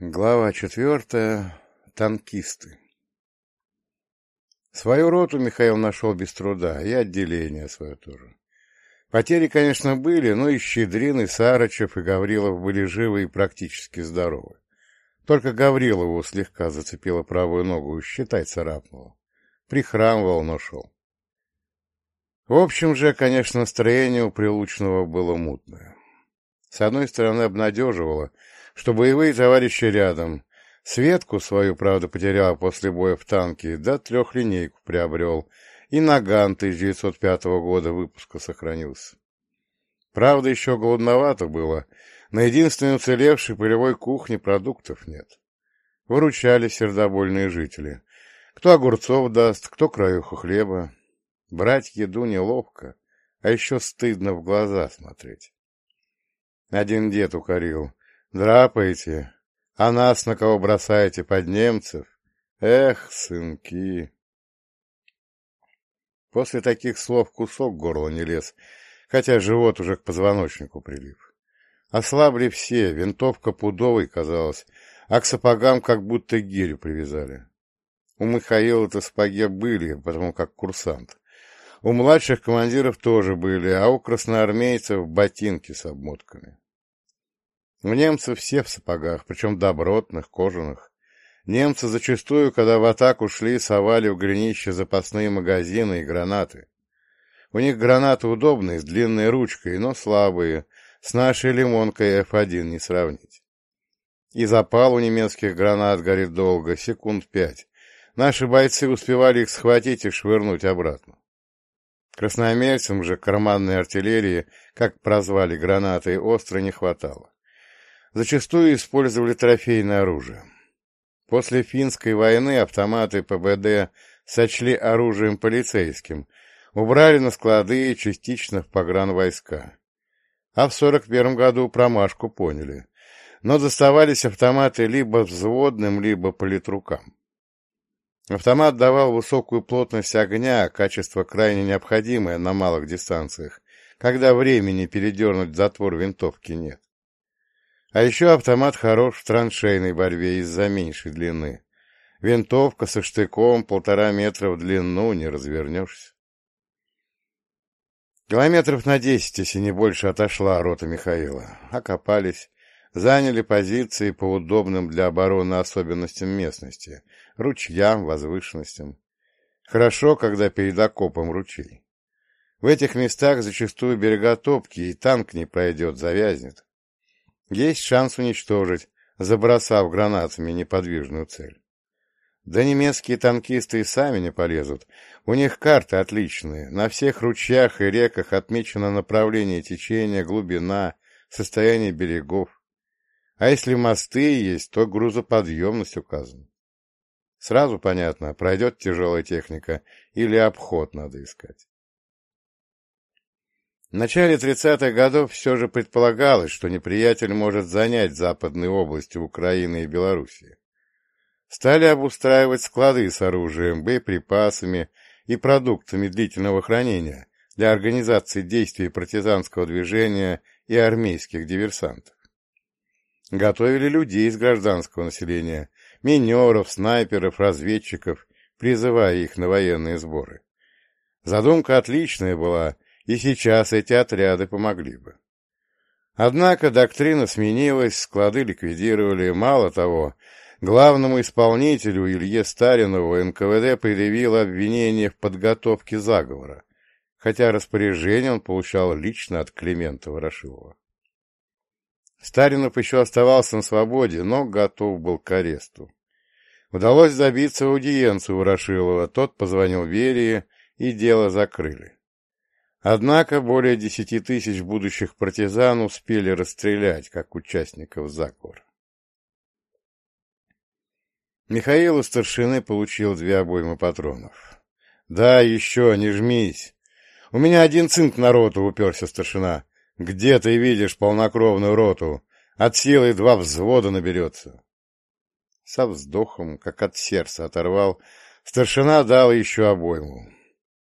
Глава четвертая. Танкисты. Свою роту Михаил нашел без труда, и отделение свое тоже. Потери, конечно, были, но и Щедрин, и Сарычев, и Гаврилов были живы и практически здоровы. Только Гаврилову слегка зацепила правую ногу, считай, царапнула. Прихрамывал, но шел. В общем же, конечно, настроение у Прилучного было мутное. С одной стороны, обнадеживало — что боевые товарищи рядом. Светку свою, правда, потерял после боя в танке, да трехлинейку приобрел, и наган 1905 года выпуска сохранился. Правда, еще голодновато было, на единственной уцелевшей полевой кухне продуктов нет. Выручали сердобольные жители. Кто огурцов даст, кто краюху хлеба. Брать еду неловко, а еще стыдно в глаза смотреть. Один дед укорил. Драпаете, а нас на кого бросаете под немцев? Эх, сынки! После таких слов кусок горла не лез, хотя живот уже к позвоночнику прилип. Ослабли все, винтовка пудовой казалась, а к сапогам как будто гирю привязали. У Михаила-то сапоги были, потому как курсант. У младших командиров тоже были, а у красноармейцев ботинки с обмотками. У немцев все в сапогах, причем добротных, кожаных. Немцы зачастую, когда в атаку шли, совали в глинище запасные магазины и гранаты. У них гранаты удобные, с длинной ручкой, но слабые, с нашей лимонкой F1 не сравнить. И запал у немецких гранат горит долго, секунд пять. Наши бойцы успевали их схватить и швырнуть обратно. Красноармейцам же карманной артиллерии, как прозвали гранаты, остро не хватало зачастую использовали трофейное оружие. После финской войны автоматы ПБД сочли оружием полицейским, убрали на склады и частично в погранвойска. А в 41 году промашку поняли. Но доставались автоматы либо взводным, либо политрукам. Автомат давал высокую плотность огня, качество крайне необходимое на малых дистанциях, когда времени передернуть затвор винтовки нет. А еще автомат хорош в траншейной борьбе из-за меньшей длины. Винтовка со штыком полтора метра в длину не развернешься. Километров на десять, если не больше, отошла рота Михаила. Окопались, заняли позиции по удобным для обороны особенностям местности, ручьям, возвышенностям. Хорошо, когда перед окопом ручей. В этих местах зачастую берега топкие, и танк не пройдет, завязнет. Есть шанс уничтожить, забросав гранатами неподвижную цель. Да немецкие танкисты и сами не полезут. У них карты отличные. На всех ручьях и реках отмечено направление течения, глубина, состояние берегов. А если мосты есть, то грузоподъемность указана. Сразу понятно, пройдет тяжелая техника или обход надо искать. В начале 30-х годов все же предполагалось, что неприятель может занять западные области Украины и Белоруссии. Стали обустраивать склады с оружием, боеприпасами и продуктами длительного хранения для организации действий партизанского движения и армейских диверсантов. Готовили людей из гражданского населения, минеров, снайперов, разведчиков, призывая их на военные сборы. Задумка отличная была и сейчас эти отряды помогли бы. Однако доктрина сменилась, склады ликвидировали, мало того, главному исполнителю Илье Старинову НКВД предъявило обвинение в подготовке заговора, хотя распоряжение он получал лично от Климента Ворошилова. Старинов еще оставался на свободе, но готов был к аресту. Удалось добиться аудиенцию Ворошилова, тот позвонил Берии, и дело закрыли. Однако более десяти тысяч будущих партизан успели расстрелять как участников заговора. Михаил у старшины получил две обоймы патронов. — Да, еще, не жмись. У меня один цинк на роту уперся старшина. Где ты видишь полнокровную роту? От силы два взвода наберется. Со вздохом, как от сердца оторвал, старшина дал еще обойму.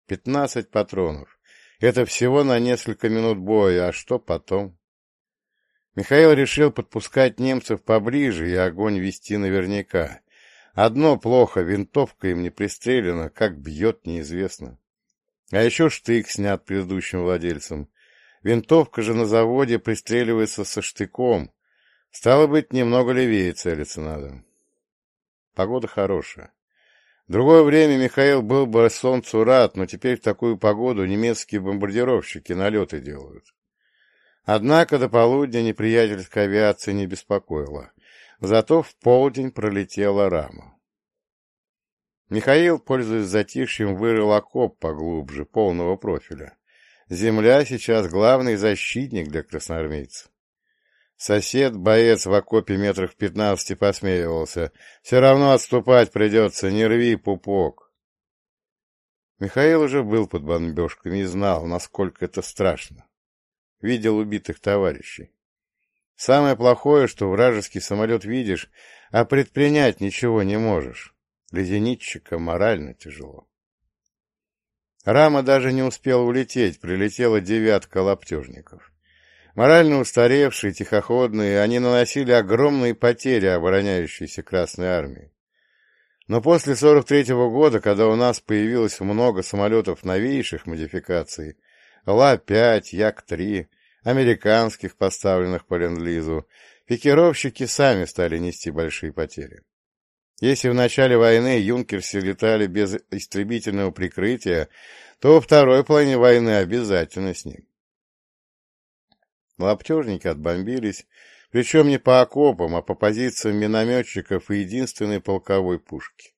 Пятнадцать патронов. Это всего на несколько минут боя, а что потом? Михаил решил подпускать немцев поближе и огонь вести наверняка. Одно плохо, винтовка им не пристрелена, как бьет, неизвестно. А еще штык снят предыдущим владельцем. Винтовка же на заводе пристреливается со штыком. Стало быть, немного левее целиться надо. Погода хорошая. В другое время Михаил был бы солнцу рад, но теперь в такую погоду немецкие бомбардировщики налеты делают. Однако до полудня неприятельская авиация не беспокоила. Зато в полдень пролетела рама. Михаил, пользуясь затишьем, вырыл окоп поглубже, полного профиля. Земля сейчас главный защитник для красноармейцев. Сосед, боец в окопе метрах пятнадцати, посмеивался. Все равно отступать придется, не рви пупок. Михаил уже был под бомбежками и знал, насколько это страшно видел убитых товарищей. Самое плохое, что вражеский самолет видишь, а предпринять ничего не можешь. Для зенитчика морально тяжело. Рама даже не успела улететь, прилетела девятка лаптежников. Морально устаревшие, тихоходные, они наносили огромные потери обороняющейся Красной Армии. Но после 43-го года, когда у нас появилось много самолетов новейших модификаций, Ла-5, Як-3, американских, поставленных по ленд-лизу, пикировщики сами стали нести большие потери. Если в начале войны юнкерсы летали без истребительного прикрытия, то во второй половине войны обязательно с ним. Лаптежники отбомбились, причем не по окопам, а по позициям минометчиков и единственной полковой пушки.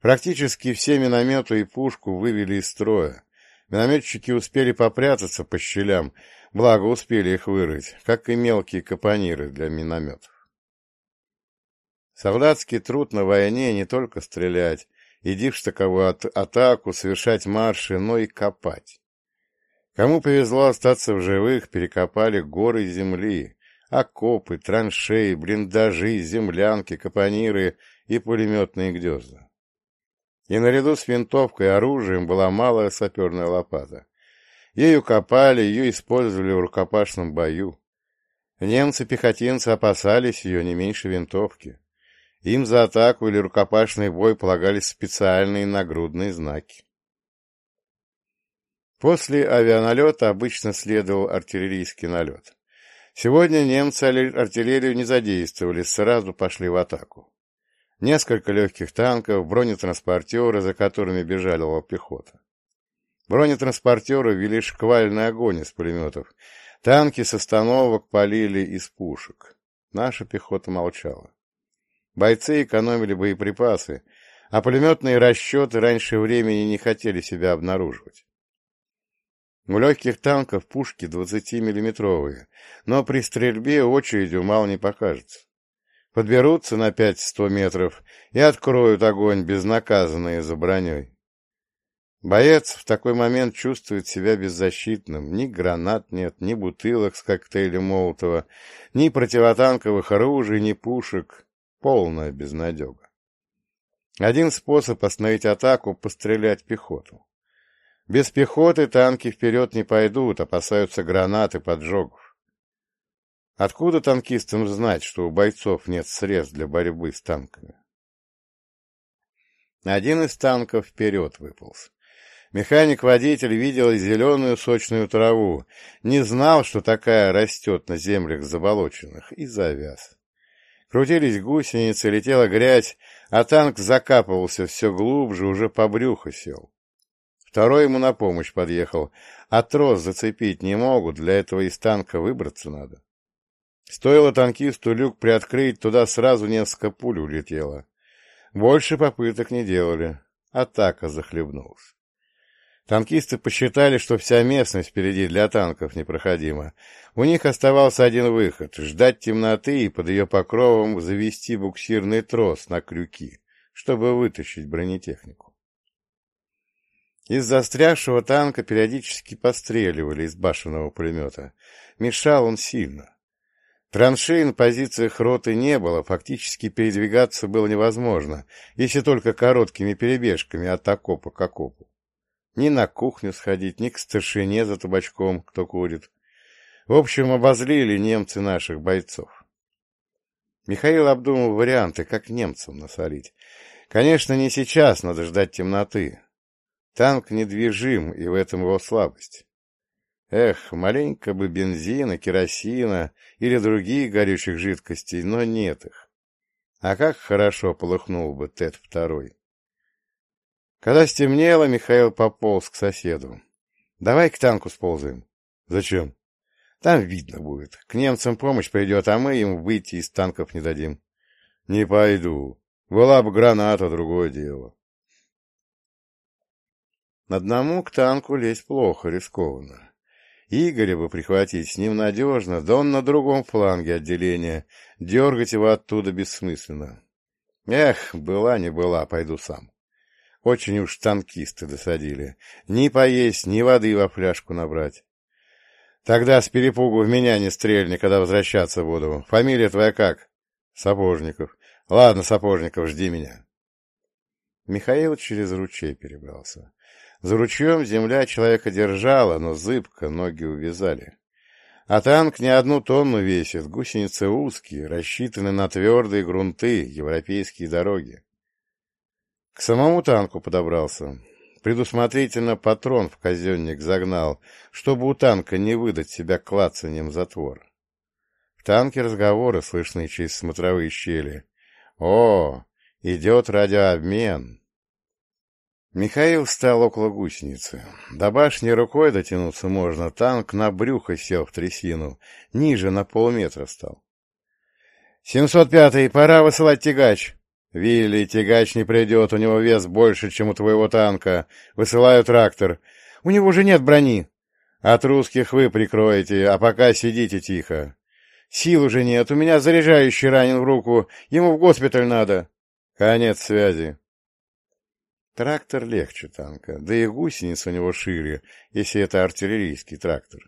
Практически все минометы и пушку вывели из строя, Минометчики успели попрятаться по щелям, благо успели их вырыть, как и мелкие капониры для минометов. Солдатский труд на войне не только стрелять, иди в штыковую атаку, совершать марши, но и копать. Кому повезло остаться в живых, перекопали горы земли, окопы, траншеи, блиндажи, землянки, капониры и пулеметные гнезда. И наряду с винтовкой и оружием была малая саперная лопата. Ею копали, ее использовали в рукопашном бою. Немцы-пехотинцы опасались ее не меньше винтовки. Им за атаку или рукопашный бой полагались специальные нагрудные знаки. После авианалета обычно следовал артиллерийский налет. Сегодня немцы артиллерию не задействовали, сразу пошли в атаку. Несколько легких танков, бронетранспортеры, за которыми бежала пехота. Бронетранспортеры вели шквальный огонь из пулеметов. Танки с остановок полили из пушек. Наша пехота молчала. Бойцы экономили боеприпасы, а пулеметные расчеты раньше времени не хотели себя обнаруживать. У легких танков пушки 20-миллиметровые, но при стрельбе очередью мало не покажется подберутся на пять-сто метров и откроют огонь безнаказанные за броней. Боец в такой момент чувствует себя беззащитным. Ни гранат нет, ни бутылок с коктейлем Молотова, ни противотанковых оружий, ни пушек. Полная безнадега. Один способ остановить атаку — пострелять пехоту. Без пехоты танки вперед не пойдут, опасаются гранат и поджогов. Откуда танкистам знать, что у бойцов нет средств для борьбы с танками? Один из танков вперед выполз. Механик-водитель видел зеленую сочную траву, не знал, что такая растет на землях заболоченных, и завяз. Крутились гусеницы, летела грязь, а танк закапывался все глубже, уже по брюху сел. Второй ему на помощь подъехал, а трос зацепить не могут, для этого из танка выбраться надо. Стоило танкисту люк приоткрыть, туда сразу несколько пуль улетело. Больше попыток не делали. Атака захлебнулась. Танкисты посчитали, что вся местность впереди для танков непроходима. У них оставался один выход — ждать темноты и под ее покровом завести буксирный трос на крюки, чтобы вытащить бронетехнику. Из застрявшего танка периодически постреливали из башенного пулемета. Мешал он сильно. Траншей на позициях роты не было, фактически передвигаться было невозможно, если только короткими перебежками от окопа к окопу. Ни на кухню сходить, ни к старшине за табачком, кто курит. В общем, обозлили немцы наших бойцов. Михаил обдумал варианты, как немцам насолить. Конечно, не сейчас, надо ждать темноты. Танк недвижим, и в этом его слабость. Эх, маленько бы бензина, керосина или других горючих жидкостей, но нет их. А как хорошо полыхнул бы Тед-2. Когда стемнело, Михаил пополз к соседу. — Давай к танку сползаем. — Зачем? — Там видно будет. К немцам помощь придет, а мы им выйти из танков не дадим. — Не пойду. Была бы граната, другое дело. Одному к танку лезть плохо, рискованно. Игоря бы прихватить с ним надежно, да он на другом фланге отделения. Дергать его оттуда бессмысленно. Эх, была не была, пойду сам. Очень уж танкисты досадили. Ни поесть, ни воды во фляжку набрать. Тогда с перепугу в меня не стрельни, когда возвращаться буду. Фамилия твоя как? Сапожников. Ладно, Сапожников, жди меня. Михаил через ручей перебрался. За ручьем земля человека держала, но зыбко, ноги увязали. А танк не одну тонну весит, гусеницы узкие, рассчитаны на твердые грунты, европейские дороги. К самому танку подобрался. Предусмотрительно патрон в казенник загнал, чтобы у танка не выдать себя клацанием затвор. В танке разговоры слышны через смотровые щели. «О, идет радиообмен!» Михаил встал около гусеницы. До башни рукой дотянуться можно, танк на брюхо сел в трясину, ниже на полметра стал. «Семьсот пятый, пора высылать тягач!» «Вилли, тягач не придет, у него вес больше, чем у твоего танка. Высылаю трактор. У него же нет брони. От русских вы прикроете, а пока сидите тихо. Сил уже нет, у меня заряжающий ранен в руку, ему в госпиталь надо. Конец связи». Трактор легче танка, да и гусениц у него шире, если это артиллерийский трактор.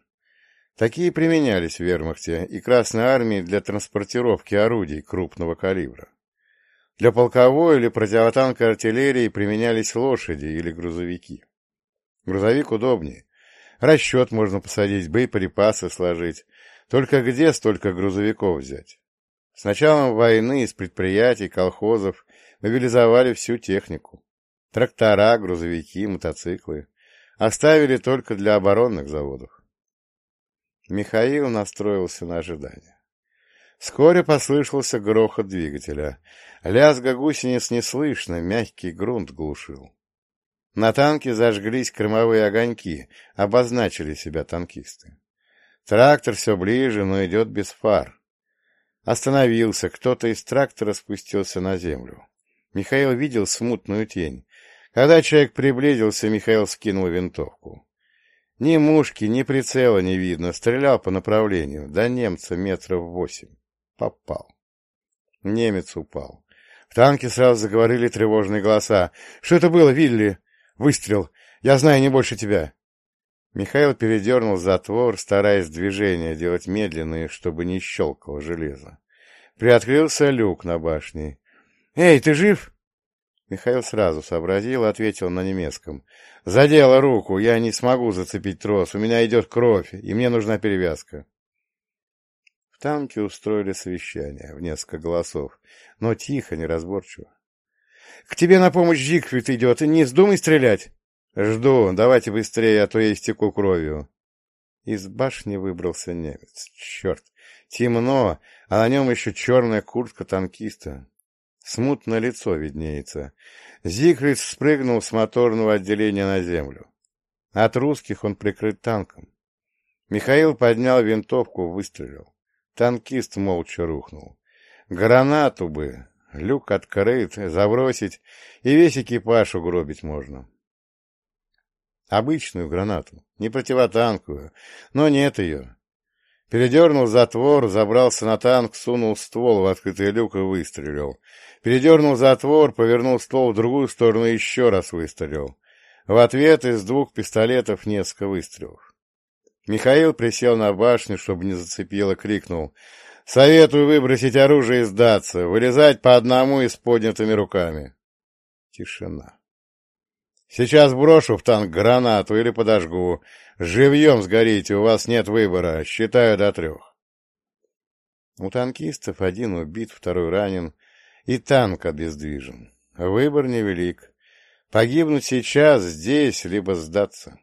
Такие применялись в вермахте и Красной армии для транспортировки орудий крупного калибра. Для полковой или противотанковой артиллерии применялись лошади или грузовики. Грузовик удобнее. Расчет можно посадить, боеприпасы сложить. Только где столько грузовиков взять? С началом войны из предприятий, колхозов мобилизовали всю технику. Трактора, грузовики, мотоциклы. Оставили только для оборонных заводов. Михаил настроился на ожидание. Вскоре послышался грохот двигателя. Лязга гусениц не слышно, мягкий грунт глушил. На танке зажглись кормовые огоньки, обозначили себя танкисты. Трактор все ближе, но идет без фар. Остановился, кто-то из трактора спустился на землю. Михаил видел смутную тень. Когда человек приблизился, Михаил скинул винтовку. Ни мушки, ни прицела не видно, стрелял по направлению, до немца метров восемь. Попал. Немец упал. В танке сразу заговорили тревожные голоса. «Что это было, Вилли?» «Выстрел! Я знаю не больше тебя!» Михаил передернул затвор, стараясь движения делать медленные, чтобы не щелкало железо. Приоткрылся люк на башне. «Эй, ты жив?» Михаил сразу сообразил и ответил на немецком. «Задела руку, я не смогу зацепить трос, у меня идет кровь, и мне нужна перевязка». В танке устроили совещание в несколько голосов, но тихо, неразборчиво. — К тебе на помощь Зигфрид идет, не вздумай стрелять. — Жду, давайте быстрее, а то я истеку кровью. Из башни выбрался немец. Черт, темно, а на нем еще черная куртка танкиста. Смутно лицо виднеется. Зигфрид спрыгнул с моторного отделения на землю. От русских он прикрыт танком. Михаил поднял винтовку, выстрелил. Танкист молча рухнул. Гранату бы, люк открыт, забросить, и весь экипаж угробить можно. Обычную гранату, не противотанковую, но нет ее. Передернул затвор, забрался на танк, сунул ствол в открытый люк и выстрелил. Передернул затвор, повернул ствол в другую сторону и еще раз выстрелил. В ответ из двух пистолетов несколько выстрелов. Михаил присел на башню, чтобы не зацепило, крикнул. «Советую выбросить оружие и сдаться, вылезать по одному и с поднятыми руками». Тишина. «Сейчас брошу в танк гранату или подожгу. Живьем сгорите, у вас нет выбора, считаю до трех. У танкистов один убит, второй ранен, и танк обездвижен. Выбор невелик. Погибнуть сейчас, здесь, либо сдаться.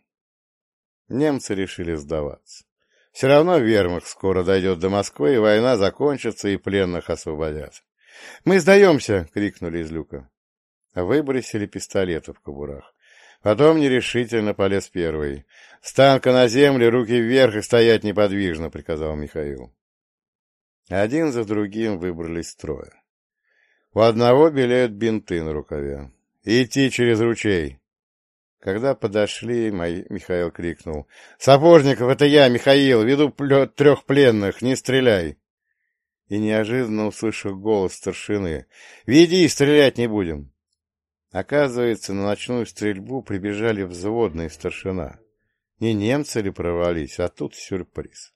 Немцы решили сдаваться. Все равно вермахт скоро дойдет до Москвы, и война закончится, и пленных освободят. «Мы сдаемся!» — крикнули из люка. Выбросили пистолеты в кобурах. Потом нерешительно полез первый. «С танка на землю, руки вверх и стоять неподвижно», — приказал Михаил. Один за другим выбрались строя. У одного белеют бинты на рукаве. «Идти через ручей!» Когда подошли. Михаил крикнул. «Сапожников, это я, Михаил, веду трех пленных, не стреляй!» И неожиданно услышал голос старшины. «Веди, стрелять не будем!» Оказывается, на ночную стрельбу прибежали взводные старшина. Не немцы ли прорвались, а тут сюрприз.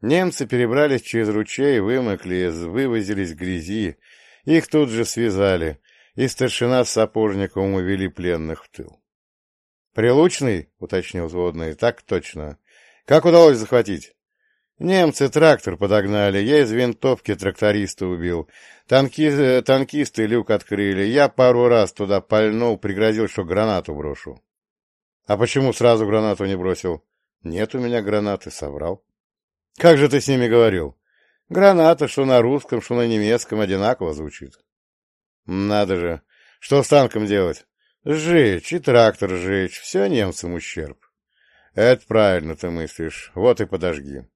Немцы перебрались через ручей, вымокли, вывозились в грязи, их тут же связали, и старшина с сапожником увели пленных в тыл. «Прилучный?» — уточнил взводный. «Так точно. Как удалось захватить?» «Немцы трактор подогнали, я из винтовки тракториста убил. Танки... Танкисты люк открыли, я пару раз туда пальнул, пригрозил, что гранату брошу». «А почему сразу гранату не бросил?» «Нет у меня гранаты», — соврал. «Как же ты с ними говорил?» «Граната, что на русском, что на немецком, одинаково звучит». Надо же. Что с танком делать? Сжечь и трактор сжечь. Все немцам ущерб. Это правильно ты мыслишь. Вот и подожги.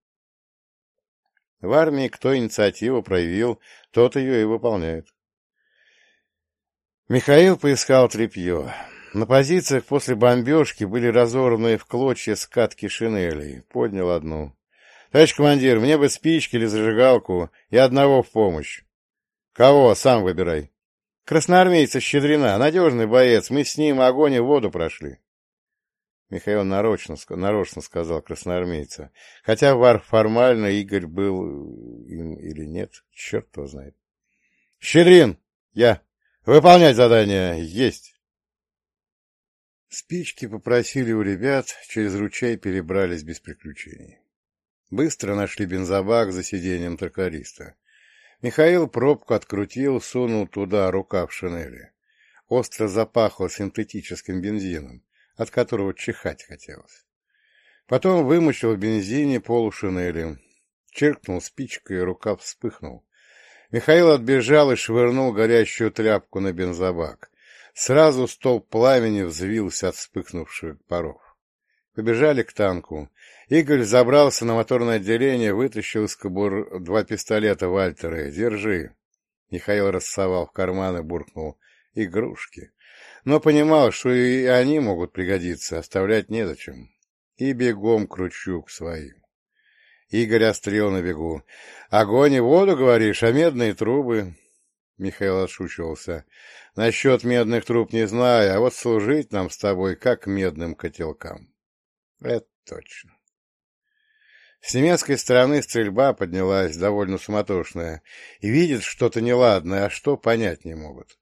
В армии кто инициативу проявил, тот ее и выполняет. Михаил поискал тряпье. На позициях после бомбежки были разорванные в клочья скатки шинелей. Поднял одну. — Товарищ командир, мне бы спички или зажигалку и одного в помощь. — Кого? Сам выбирай. Красноармейца Щедрина, надежный боец, мы с ним огонь и воду прошли. Михаил нарочно, нарочно сказал красноармейца, хотя формально Игорь был им или нет, черт его знает. Щедрин, я. Выполнять задание есть. Спички попросили у ребят, через ручей перебрались без приключений. Быстро нашли бензобак за сиденьем тракториста. Михаил пробку открутил, сунул туда рукав шинели. Остро запахло синтетическим бензином, от которого чихать хотелось. Потом вымочил в бензине полушинели. Чиркнул спичкой, и рукав вспыхнул. Михаил отбежал и швырнул горящую тряпку на бензобак. Сразу столб пламени взвился от вспыхнувших паров. Побежали к танку. Игорь забрался на моторное отделение, вытащил из кобур два пистолета Вальтера. «Держи». Михаил рассовал в карманы, буркнул. «Игрушки». Но понимал, что и они могут пригодиться, оставлять незачем. И бегом кручу к своим. Игорь острел на бегу. «Огонь и воду, говоришь, а медные трубы?» Михаил отшучивался. «Насчет медных труб не знаю, а вот служить нам с тобой как медным котелкам». «Это точно». С немецкой стороны стрельба поднялась, довольно суматошная, и видят что-то неладное, а что понять не могут.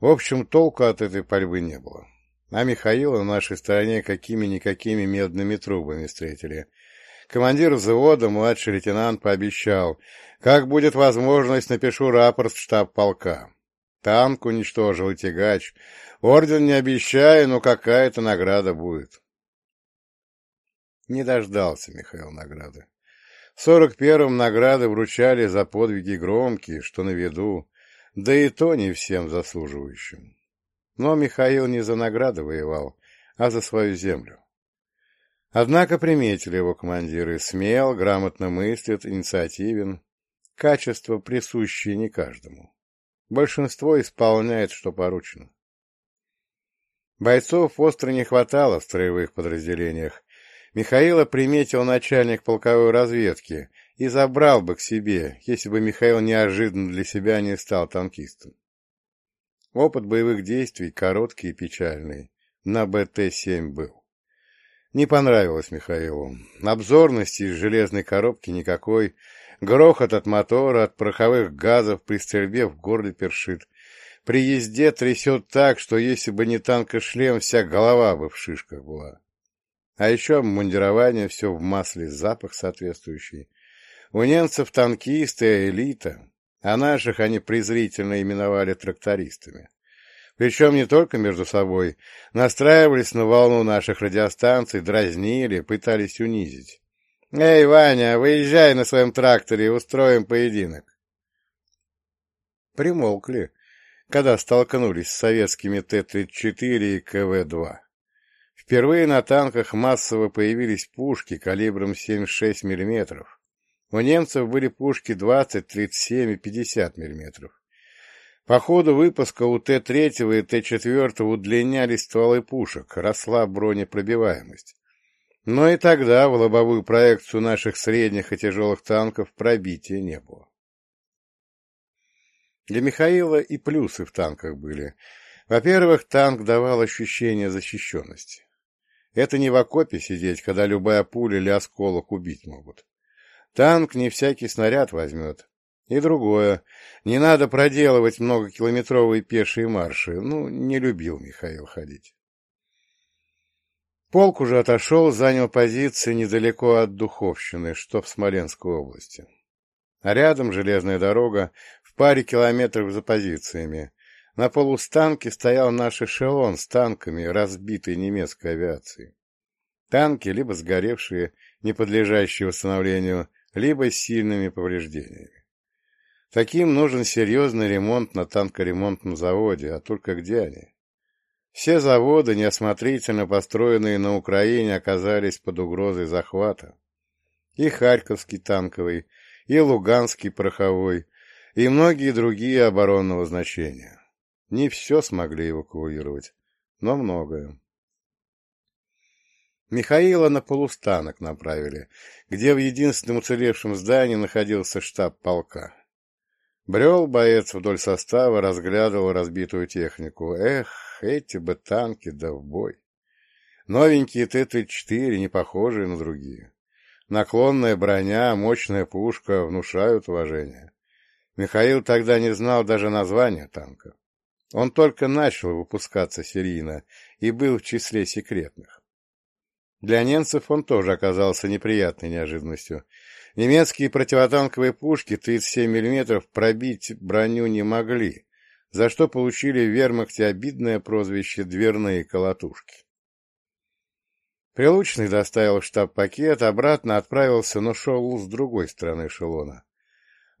В общем, толку от этой пальбы не было. А Михаила на нашей стороне какими-никакими медными трубами встретили. Командир взвода, младший лейтенант, пообещал, как будет возможность, напишу рапорт в штаб полка. Танк уничтожил и тягач. Орден не обещаю, но какая-то награда будет. Не дождался Михаил награды. В сорок первом награды вручали за подвиги громкие, что на виду, да и то не всем заслуживающим. Но Михаил не за награды воевал, а за свою землю. Однако приметили его командиры, смел, грамотно мыслит, инициативен, качество, присущее не каждому. Большинство исполняет, что поручено. Бойцов остро не хватало в строевых подразделениях, Михаила приметил начальник полковой разведки и забрал бы к себе, если бы Михаил неожиданно для себя не стал танкистом. Опыт боевых действий короткий и печальный. На БТ-7 был. Не понравилось Михаилу. Обзорности из железной коробки никакой. Грохот от мотора, от пороховых газов при стрельбе в горле першит. При езде трясет так, что если бы не танкошлем, вся голова бы в шишках была. А еще обмундирование все в масле, запах соответствующий. У немцев танкисты — элита, а наших они презрительно именовали трактористами. Причем не только между собой. Настраивались на волну наших радиостанций, дразнили, пытались унизить. «Эй, Ваня, выезжай на своем тракторе устроим поединок!» Примолкли, когда столкнулись с советскими Т-34 и КВ-2. Впервые на танках массово появились пушки калибром 76 мм. У немцев были пушки 20, 37 и 50 мм. По ходу выпуска у Т-3 и Т-4 удлинялись стволы пушек, росла бронепробиваемость. Но и тогда в лобовую проекцию наших средних и тяжелых танков пробития не было. Для Михаила и плюсы в танках были. Во-первых, танк давал ощущение защищенности. Это не в окопе сидеть, когда любая пуля или осколок убить могут. Танк не всякий снаряд возьмет. И другое. Не надо проделывать многокилометровые пешие марши. Ну, не любил Михаил ходить. Полк уже отошел, занял позиции недалеко от Духовщины, что в Смоленской области. А рядом железная дорога, в паре километров за позициями. На полустанке стоял наш эшелон с танками, разбитой немецкой авиацией. Танки либо сгоревшие, не подлежащие восстановлению, либо с сильными повреждениями. Таким нужен серьезный ремонт на танкоремонтном заводе, а только где они? Все заводы, неосмотрительно построенные на Украине, оказались под угрозой захвата. И Харьковский танковый, и Луганский пороховой, и многие другие оборонного значения. Не все смогли эвакуировать, но многое. Михаила на полустанок направили, где в единственном уцелевшем здании находился штаб полка. Брел боец вдоль состава, разглядывал разбитую технику. Эх, эти бы танки да в бой. Новенькие Т-34, не похожие на другие. Наклонная броня, мощная пушка внушают уважение. Михаил тогда не знал даже названия танка. Он только начал выпускаться серийно и был в числе секретных. Для немцев он тоже оказался неприятной неожиданностью. Немецкие противотанковые пушки 37 мм пробить броню не могли, за что получили в вермахте обидное прозвище «дверные колотушки». Прилучный доставил штаб-пакет, обратно отправился, но шел с другой стороны эшелона.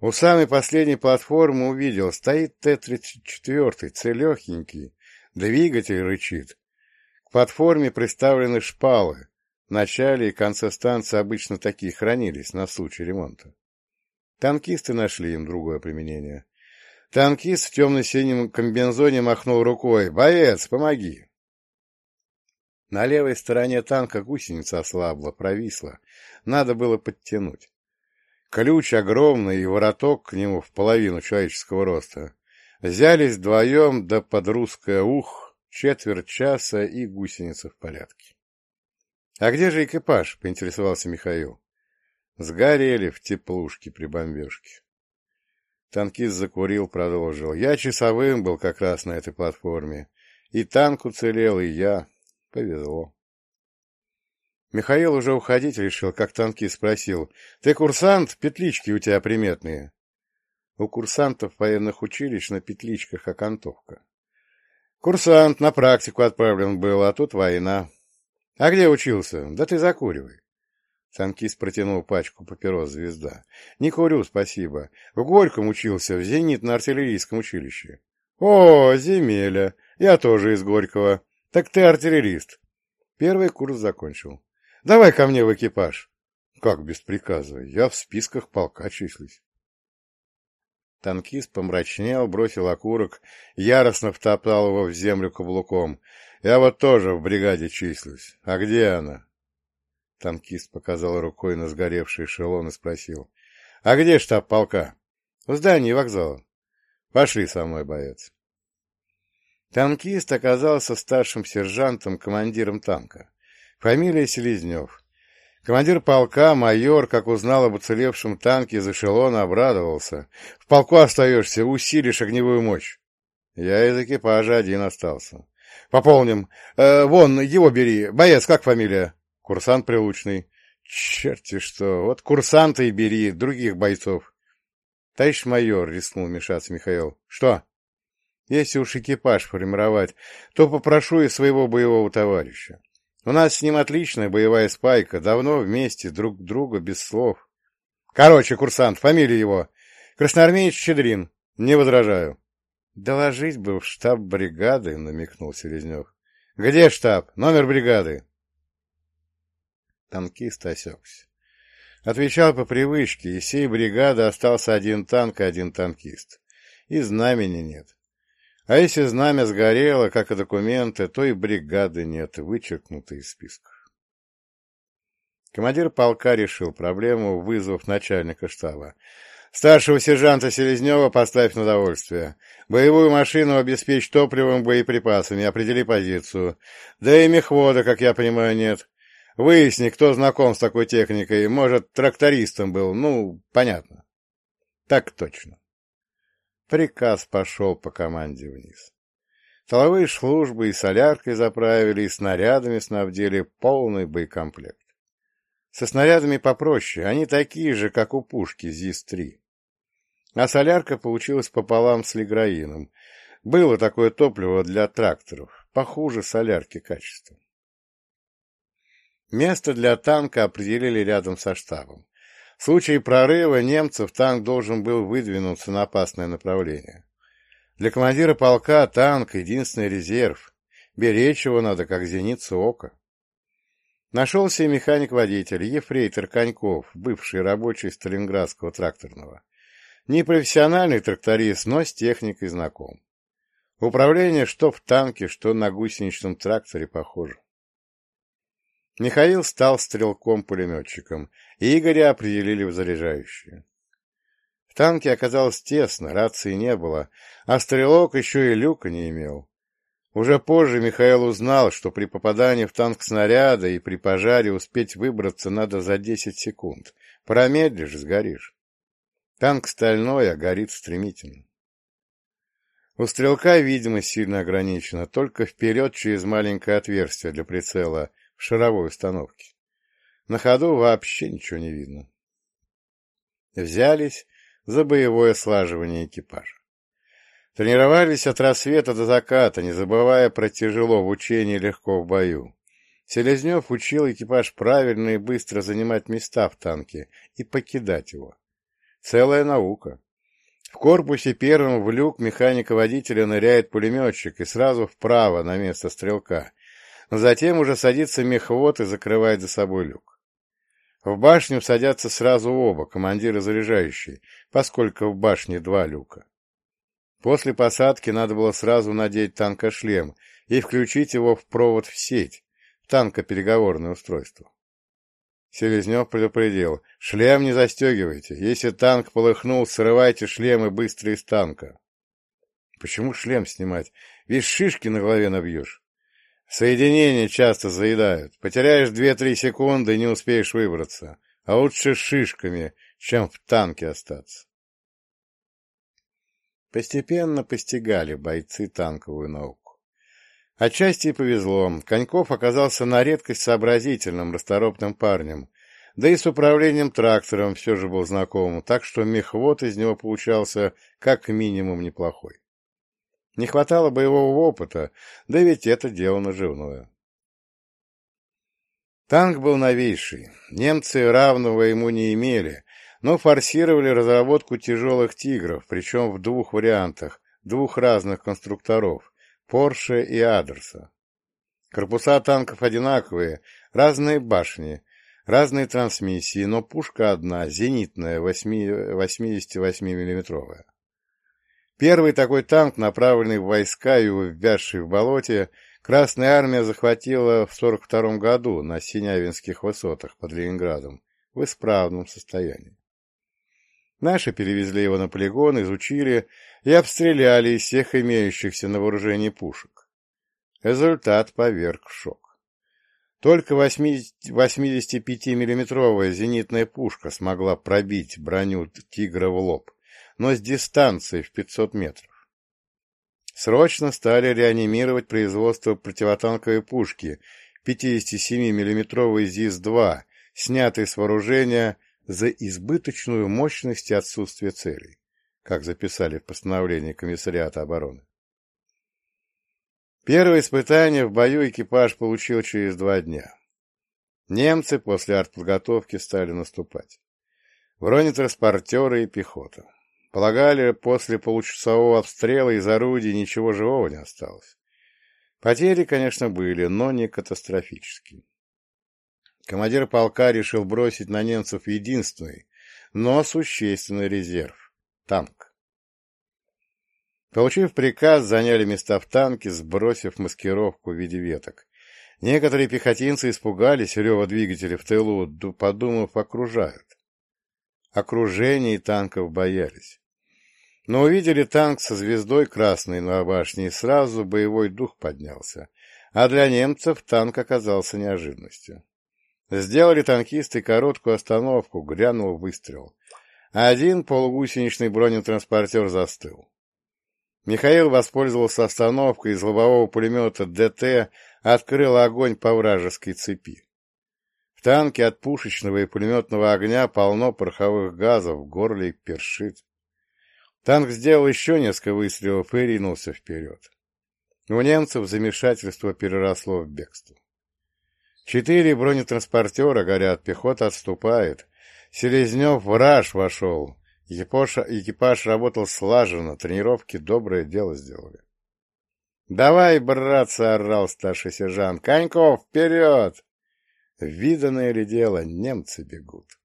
У самой последней платформы увидел, стоит Т-34, целехенький, двигатель рычит. К платформе приставлены шпалы. В начале и конце станции обычно такие хранились на случай ремонта. Танкисты нашли им другое применение. Танкист в темно-синем комбинзоне махнул рукой. «Боец, помоги!» На левой стороне танка гусеница ослабла, провисла. Надо было подтянуть. Ключ огромный и вороток к нему в половину человеческого роста. Взялись вдвоем, да под русское ух, четверть часа и гусеница в порядке. — А где же экипаж? — поинтересовался Михаил. — Сгорели в теплушке при бомбежке. Танкист закурил, продолжил. Я часовым был как раз на этой платформе. И танк уцелел, и я. Повезло. Михаил уже уходить решил, как танкист спросил. Ты курсант? Петлички у тебя приметные. У курсантов военных училищ на петличках окантовка. Курсант на практику отправлен был, а тут война. А где учился? Да ты закуривай. Танкист протянул пачку папирос «Звезда». «Не курю, спасибо. В Горьком учился, в зенитно-артиллерийском училище». «О, земеля! Я тоже из Горького. Так ты артиллерист». Первый курс закончил. «Давай ко мне в экипаж». «Как без приказа? Я в списках полка числюсь». Танкист помрачнел, бросил окурок, яростно втоптал его в землю каблуком. «Я вот тоже в бригаде числюсь. А где она?» Танкист показал рукой на сгоревший эшелон и спросил. — А где штаб полка? — В здании вокзала. — Пошли со мной, боец. Танкист оказался старшим сержантом, командиром танка. Фамилия Селезнев. Командир полка, майор, как узнал об уцелевшем танке из эшелона, обрадовался. — В полку остаешься, усилишь огневую мощь. Я из экипажа один остался. — Пополним. Э, вон, его бери. Боец, как фамилия? Курсант Прилучный. Черти что, вот курсанта и бери, других бойцов. Товарищ майор, рискнул вмешаться Михаил. Что? Если уж экипаж формировать, то попрошу и своего боевого товарища. У нас с ним отличная боевая спайка, давно вместе, друг друга, без слов. Короче, курсант, фамилия его. Красноармеец Щедрин. Не возражаю. Доложить бы в штаб бригады, намекнул Селезнев. Где штаб? Номер бригады. Танкист осекся. Отвечал по привычке, из всей бригады остался один танк и один танкист. И знамени нет. А если знамя сгорело, как и документы, то и бригады нет, вычеркнуты из списков. Командир полка решил проблему, вызвав начальника штаба. Старшего сержанта Селезнева поставь на довольствие. Боевую машину обеспечь топливом, боеприпасами, определи позицию. Да и мехвода, как я понимаю, нет. Выясни, кто знаком с такой техникой. Может, трактористом был. Ну, понятно. Так точно. Приказ пошел по команде вниз. Толовые службы и соляркой заправили, и снарядами снабдили полный боекомплект. Со снарядами попроще, они такие же, как у пушки ЗИС-3. А солярка получилась пополам с лиграином. Было такое топливо для тракторов, похуже солярки качеством. Место для танка определили рядом со штабом. В случае прорыва немцев танк должен был выдвинуться на опасное направление. Для командира полка танк — единственный резерв. Беречь его надо, как зеницу ока. Нашелся и механик-водитель, ефрейтор Коньков, бывший рабочий Сталинградского тракторного. Не профессиональный тракторист, но с техникой знаком. Управление что в танке, что на гусеничном тракторе похоже. Михаил стал стрелком-пулеметчиком, и Игоря определили в заряжающие. В танке оказалось тесно, рации не было, а стрелок еще и люка не имел. Уже позже Михаил узнал, что при попадании в танк снаряда и при пожаре успеть выбраться надо за десять секунд. Промедлишь — сгоришь. Танк стальной, а горит стремительно. У стрелка видимость сильно ограничена, только вперед через маленькое отверстие для прицела — в шаровой установке. На ходу вообще ничего не видно. Взялись за боевое слаживание экипажа. Тренировались от рассвета до заката, не забывая про тяжело в учении легко в бою. Селезнев учил экипаж правильно и быстро занимать места в танке и покидать его. Целая наука. В корпусе первым в люк механика-водителя ныряет пулеметчик и сразу вправо на место стрелка, Затем уже садится мехвод и закрывает за собой люк. В башню садятся сразу оба, командиры заряжающие, поскольку в башне два люка. После посадки надо было сразу надеть танкошлем и включить его в провод в сеть, танкопереговорное устройство. Селезнев предупредил, шлем не застегивайте, если танк полыхнул, срывайте шлем и быстро из танка. Почему шлем снимать? Ведь шишки на голове набьешь. Соединения часто заедают. Потеряешь две-три секунды и не успеешь выбраться. А лучше шишками, чем в танке остаться. Постепенно постигали бойцы танковую науку. Отчасти повезло. Коньков оказался на редкость сообразительным, расторопным парнем, да и с управлением трактором все же был знаком, так что мехвод из него получался как минимум неплохой. Не хватало боевого опыта, да ведь это дело наживное. Танк был новейший. Немцы равного ему не имели, но форсировали разработку тяжелых «Тигров», причем в двух вариантах, двух разных конструкторов — Порше и Адерса. Корпуса танков одинаковые, разные башни, разные трансмиссии, но пушка одна, зенитная, 88 миллиметровая. Первый такой танк, направленный в войска и увязший в болоте, Красная Армия захватила в 1942 году на Синявинских высотах под Ленинградом в исправном состоянии. Наши перевезли его на полигон, изучили и обстреляли из всех имеющихся на вооружении пушек. Результат поверг в шок. Только 85-миллиметровая зенитная пушка смогла пробить броню «Тигра» в лоб но с дистанцией в 500 метров. Срочно стали реанимировать производство противотанковой пушки 57 миллиметровый ЗИС-2, снятый с вооружения за избыточную мощность и отсутствие целей, как записали в постановлении Комиссариата обороны. Первое испытание в бою экипаж получил через два дня. Немцы после артподготовки стали наступать. Бронетранспортеры и пехота. Полагали, после получасового обстрела из орудий ничего живого не осталось. Потери, конечно, были, но не катастрофические. Командир полка решил бросить на немцев единственный, но существенный резерв — танк. Получив приказ, заняли места в танке, сбросив маскировку в виде веток. Некоторые пехотинцы испугались рева двигателя в тылу, подумав, окружают. Окружений танков боялись. Но увидели танк со звездой красной на башне, и сразу боевой дух поднялся. А для немцев танк оказался неожиданностью. Сделали танкисты короткую остановку, грянул выстрел. Один полугусеничный бронетранспортер застыл. Михаил воспользовался остановкой из лобового пулемета ДТ, открыл огонь по вражеской цепи. В танке от пушечного и пулеметного огня полно пороховых газов, горле першит. Танк сделал еще несколько выстрелов и ринулся вперед. У немцев замешательство переросло в бегство. Четыре бронетранспортера горят, пехота отступает. Селезнев в вошел. Экипаж, работал слаженно, тренировки доброе дело сделали. — Давай, братцы, — орал старший сержант. — Коньков, вперед! Виданное ли дело, немцы бегут.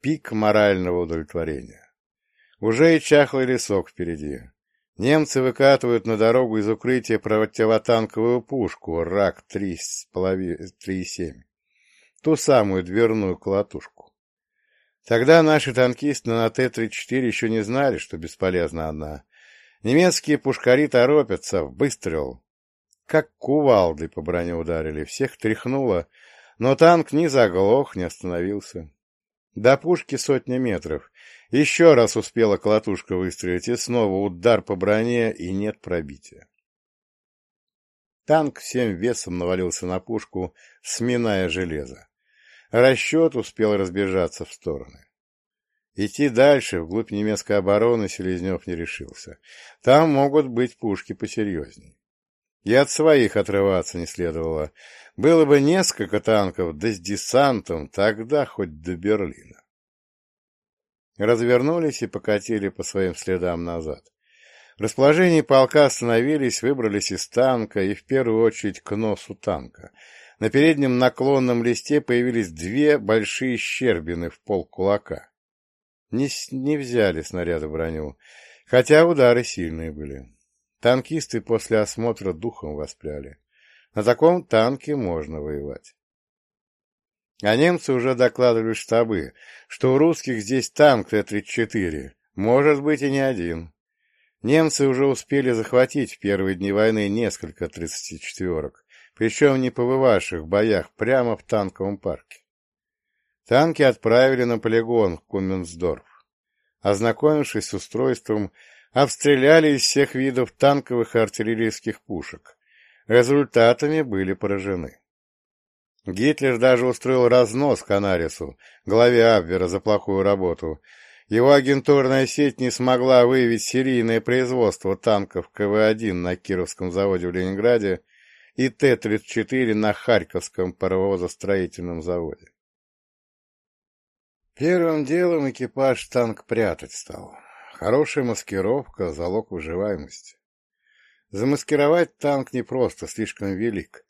Пик морального удовлетворения. Уже и чахлый лесок впереди. Немцы выкатывают на дорогу из укрытия противотанковую пушку РАК-3,7, ту самую дверную колотушку. Тогда наши танкисты на Т-34 еще не знали, что бесполезна она. Немецкие пушкари торопятся, выстрел. Как кувалды по броне ударили, всех тряхнуло, но танк не заглох, не остановился. До пушки сотня метров. Еще раз успела колотушка выстрелить, и снова удар по броне, и нет пробития. Танк всем весом навалился на пушку, сминая железо. Расчет успел разбежаться в стороны. Идти дальше, вглубь немецкой обороны, Селезнев не решился. Там могут быть пушки посерьезней. И от своих отрываться не следовало. Было бы несколько танков, да с десантом, тогда хоть до Берлина. Развернулись и покатили по своим следам назад. В расположении полка остановились, выбрались из танка и в первую очередь к носу танка. На переднем наклонном листе появились две большие щербины в пол кулака. Не, не взяли снаряды броню, хотя удары сильные были. Танкисты после осмотра духом воспряли. На таком танке можно воевать. А немцы уже докладывали штабы, что у русских здесь танк Т-34, может быть и не один. Немцы уже успели захватить в первые дни войны несколько 34-ок, причем не побывавших в боях прямо в танковом парке. Танки отправили на полигон в Куменсдорф. Ознакомившись с устройством, обстреляли из всех видов танковых и артиллерийских пушек. Результатами были поражены. Гитлер даже устроил разнос Канарису, главе Абвера, за плохую работу. Его агентурная сеть не смогла выявить серийное производство танков КВ-1 на Кировском заводе в Ленинграде и Т-34 на Харьковском паровозостроительном заводе. Первым делом экипаж танк прятать стал. Хорошая маскировка — залог выживаемости. Замаскировать танк непросто, слишком велик.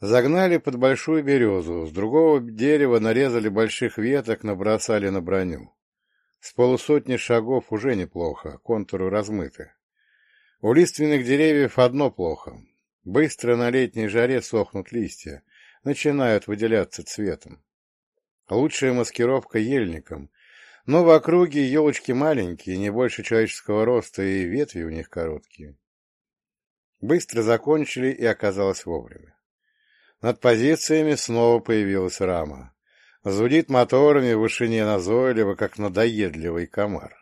Загнали под большую березу, с другого дерева нарезали больших веток, набросали на броню. С полусотни шагов уже неплохо, контуры размыты. У лиственных деревьев одно плохо. Быстро на летней жаре сохнут листья, начинают выделяться цветом. Лучшая маскировка ельником, но в округе елочки маленькие, не больше человеческого роста, и ветви у них короткие. Быстро закончили, и оказалось вовремя. Над позициями снова появилась рама. Зудит моторами в вышине назойливо, как надоедливый комар.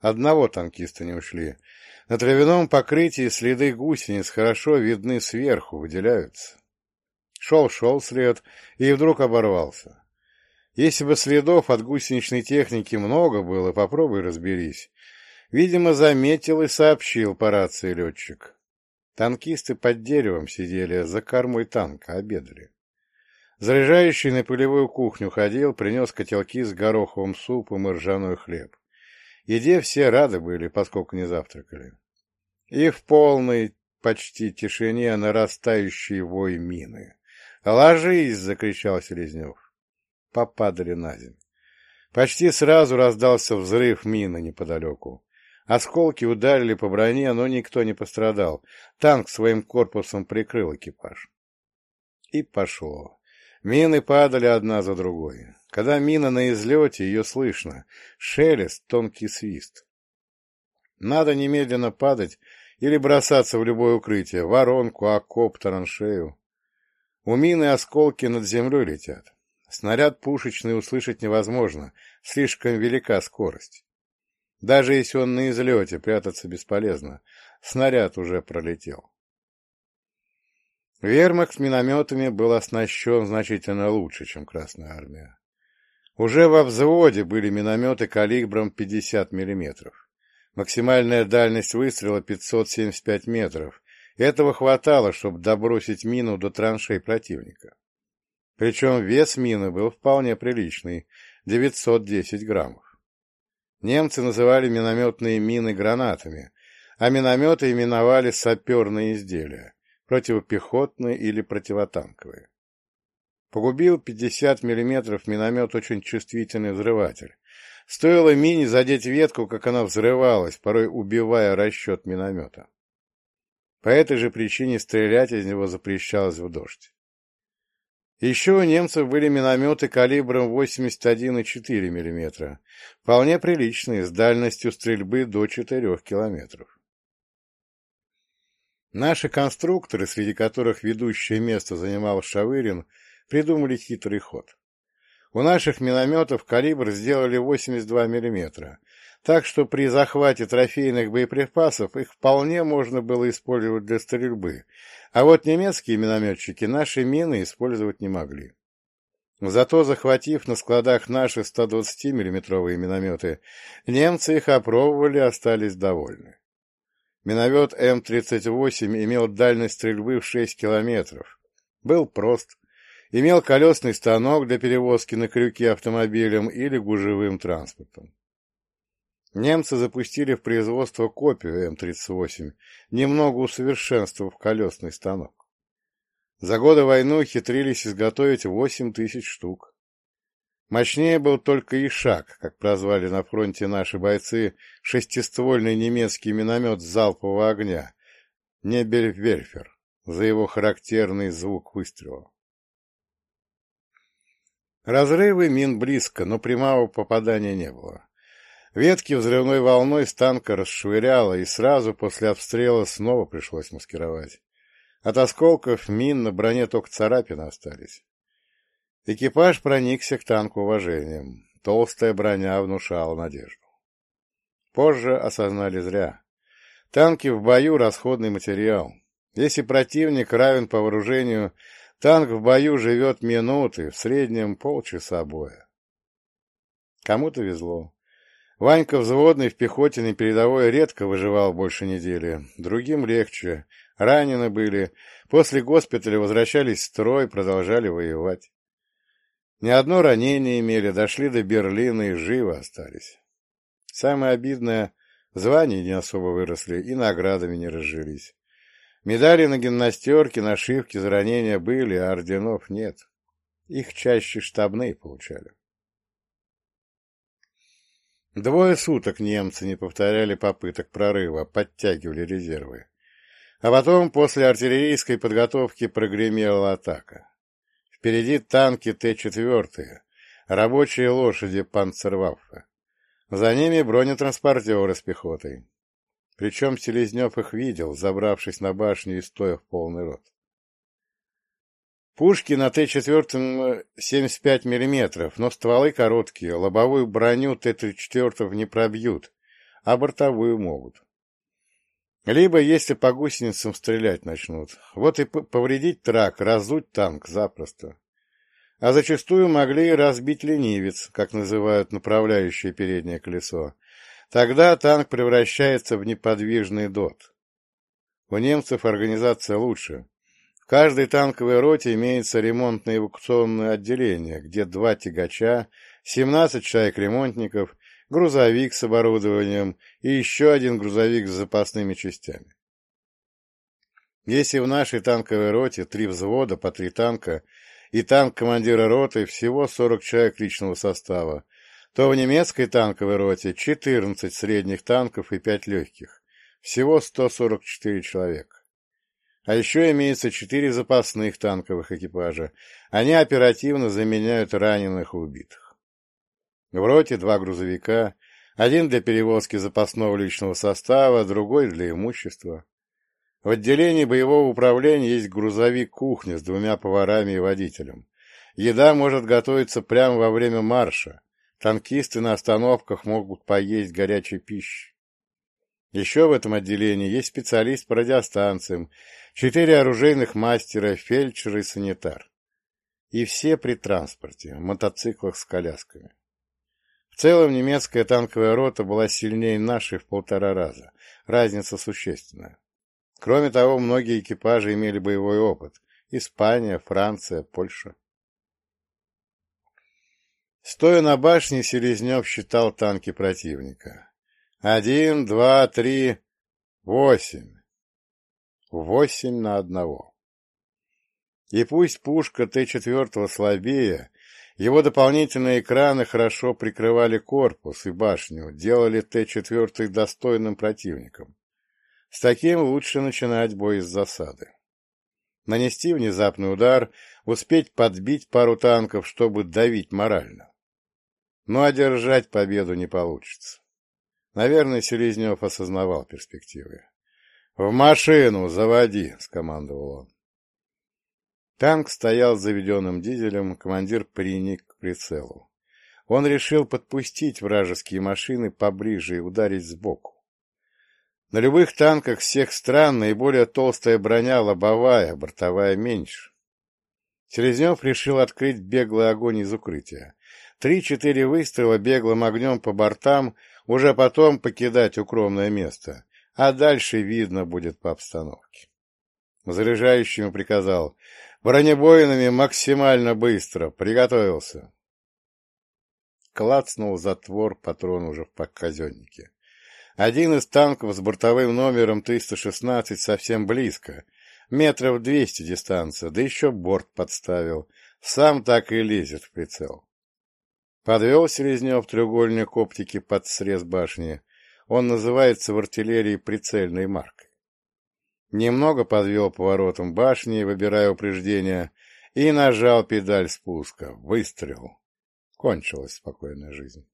Одного танкиста не ушли. На травяном покрытии следы гусениц хорошо видны сверху, выделяются. Шел-шел след и вдруг оборвался. Если бы следов от гусеничной техники много было, попробуй разберись. Видимо, заметил и сообщил по рации летчик. Танкисты под деревом сидели, за кормой танка обедали. Заряжающий на полевую кухню ходил, принес котелки с гороховым супом и ржаной хлеб. Еде все рады были, поскольку не завтракали. И в полной почти тишине нарастающий вой мины. «Ложись!» — закричал Селезнев. Попадали на землю. Почти сразу раздался взрыв мины неподалеку. Осколки ударили по броне, но никто не пострадал. Танк своим корпусом прикрыл экипаж. И пошло. Мины падали одна за другой. Когда мина на излете, ее слышно. Шелест, тонкий свист. Надо немедленно падать или бросаться в любое укрытие, воронку, окоп, траншею. У мины осколки над землей летят. Снаряд пушечный услышать невозможно, слишком велика скорость. Даже если он на излете, прятаться бесполезно. Снаряд уже пролетел. Вермахт минометами был оснащен значительно лучше, чем Красная Армия. Уже во взводе были минометы калибром 50 мм. Максимальная дальность выстрела 575 метров. Этого хватало, чтобы добросить мину до траншей противника. Причем вес мины был вполне приличный — 910 граммов. Немцы называли минометные мины гранатами, а минометы именовали саперные изделия, противопехотные или противотанковые. Погубил 50 мм миномет очень чувствительный взрыватель. Стоило мине задеть ветку, как она взрывалась, порой убивая расчет миномета. По этой же причине стрелять из него запрещалось в дождь. Еще у немцев были минометы калибром 81,4 мм, вполне приличные, с дальностью стрельбы до 4 километров. Наши конструкторы, среди которых ведущее место занимал Шавырин, придумали хитрый ход. У наших минометов калибр сделали 82 мм, так что при захвате трофейных боеприпасов их вполне можно было использовать для стрельбы, а вот немецкие минометчики наши мины использовать не могли. Зато, захватив на складах наши 120 миллиметровые минометы, немцы их опробовали и остались довольны. Миномет М-38 имел дальность стрельбы в 6 километров. Был прост. Имел колесный станок для перевозки на крюке автомобилем или гужевым транспортом. Немцы запустили в производство копию М-38, немного усовершенствовав колесный станок. За годы войны хитрились изготовить 8 тысяч штук. Мощнее был только Ишак, как прозвали на фронте наши бойцы, шестиствольный немецкий миномет залпового огня, Небельвельфер, за его характерный звук выстрела. Разрывы мин близко, но прямого попадания не было. Ветки взрывной волной с танка расшвыряло, и сразу после обстрела снова пришлось маскировать. От осколков мин на броне только царапины остались. Экипаж проникся к танку уважением. Толстая броня внушала надежду. Позже осознали зря. Танки в бою — расходный материал. Если противник равен по вооружению, танк в бою живет минуты, в среднем полчаса боя. Кому-то везло. Ванька взводный в пехоте на передовой редко выживал больше недели, другим легче, ранены были, после госпиталя возвращались в строй, продолжали воевать. Ни одно ранение имели, дошли до Берлина и живо остались. Самое обидное, звания не особо выросли и наградами не разжились. Медали на гимнастерке, нашивки за ранения были, а орденов нет. Их чаще штабные получали. Двое суток немцы не повторяли попыток прорыва, подтягивали резервы. А потом, после артиллерийской подготовки, прогремела атака. Впереди танки Т-4, рабочие лошади Панцерваффе. За ними бронетранспортеры с пехотой. Причем Селезнев их видел, забравшись на башню и стоя в полный рот. Пушки на Т-4 75 мм, но стволы короткие, лобовую броню Т-34 не пробьют, а бортовую могут. Либо, если по гусеницам стрелять начнут, вот и повредить трак, разуть танк запросто. А зачастую могли разбить ленивец, как называют направляющее переднее колесо. Тогда танк превращается в неподвижный дот. У немцев организация лучше. В каждой танковой роте имеется ремонтно-эвакуационное отделение, где два тягача, 17 человек-ремонтников грузовик с оборудованием и еще один грузовик с запасными частями. Если в нашей танковой роте три взвода по три танка и танк командира роты всего 40 человек личного состава, то в немецкой танковой роте 14 средних танков и 5 легких, всего 144 человека. А еще имеется 4 запасных танковых экипажа. Они оперативно заменяют раненых и убитых. В роте два грузовика, один для перевозки запасного личного состава, другой для имущества. В отделении боевого управления есть грузовик-кухня с двумя поварами и водителем. Еда может готовиться прямо во время марша. Танкисты на остановках могут поесть горячей пищи. Еще в этом отделении есть специалист по радиостанциям, четыре оружейных мастера, фельдшер и санитар. И все при транспорте, мотоциклах с колясками. В целом немецкая танковая рота была сильнее нашей в полтора раза. Разница существенная. Кроме того, многие экипажи имели боевой опыт. Испания, Франция, Польша. Стоя на башне, Селезнев считал танки противника. Один, два, три, восемь. Восемь на одного. И пусть пушка Т-4 слабее, его дополнительные экраны хорошо прикрывали корпус и башню, делали Т-4 достойным противником. С таким лучше начинать бой с засады. Нанести внезапный удар, успеть подбить пару танков, чтобы давить морально. Но одержать победу не получится. Наверное, Селезнев осознавал перспективы. «В машину заводи!» — скомандовал он. Танк стоял с заведенным дизелем, командир приник к прицелу. Он решил подпустить вражеские машины поближе и ударить сбоку. На любых танках всех стран наиболее толстая броня лобовая, бортовая меньше. Селезнев решил открыть беглый огонь из укрытия. Три-четыре выстрела беглым огнем по бортам, уже потом покидать укромное место, а дальше видно будет по обстановке. Заряжающему приказал Бронебойными максимально быстро. Приготовился. Клацнул затвор патрон уже в казеннике. Один из танков с бортовым номером 316 совсем близко. Метров двести дистанция, да еще борт подставил. Сам так и лезет в прицел. Подвел Селезнев треугольник оптики под срез башни. Он называется в артиллерии прицельной маркой. Немного подвел поворотом башни, выбирая упреждение, и нажал педаль спуска. Выстрел. Кончилась спокойная жизнь.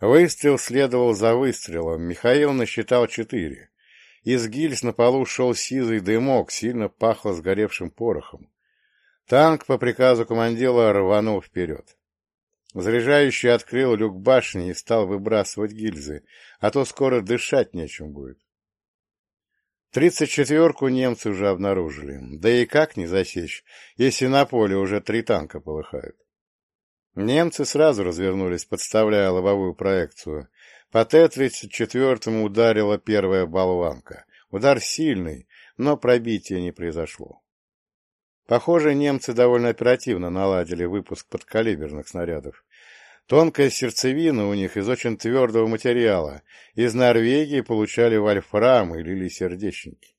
Выстрел следовал за выстрелом. Михаил насчитал четыре. Из гильз на полу шел сизый дымок, сильно пахло сгоревшим порохом. Танк по приказу командира рванул вперед. Заряжающий открыл люк башни и стал выбрасывать гильзы, а то скоро дышать нечем будет. Тридцать четверку немцы уже обнаружили. Да и как не засечь, если на поле уже три танка полыхают. Немцы сразу развернулись, подставляя лобовую проекцию. По Т-34 ударила первая болванка. Удар сильный, но пробития не произошло. Похоже, немцы довольно оперативно наладили выпуск подкалиберных снарядов. Тонкая сердцевина у них из очень твердого материала. Из Норвегии получали вольфрам и лили сердечники.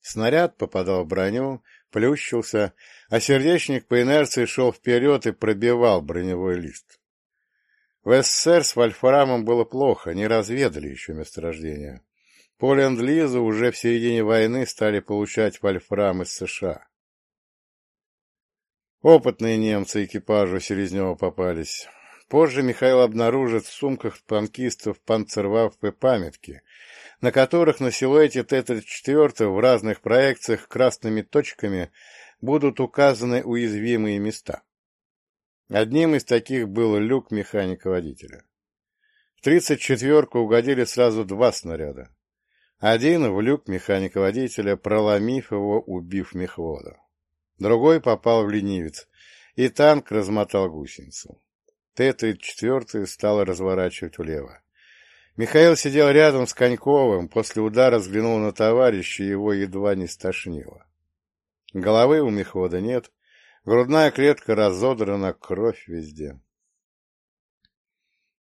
Снаряд попадал в броню, плющился, а сердечник по инерции шел вперед и пробивал броневой лист. В СССР с вольфрамом было плохо, не разведали еще месторождение. По ленд-лизу уже в середине войны стали получать вольфрам из США. Опытные немцы экипажу Селезнева попались. Позже Михаил обнаружит в сумках танкистов панцерваффе памятки, на которых на силуэте Т-34 в разных проекциях красными точками будут указаны уязвимые места. Одним из таких был люк механика-водителя. В 34-ку угодили сразу два снаряда. Один в люк механика-водителя, проломив его, убив мехвода. Другой попал в ленивец, и танк размотал гусеницу. Т-34 стала разворачивать влево. Михаил сидел рядом с Коньковым, после удара взглянул на товарища, и его едва не стошнило. Головы у мехвода нет, грудная клетка разодрана, кровь везде.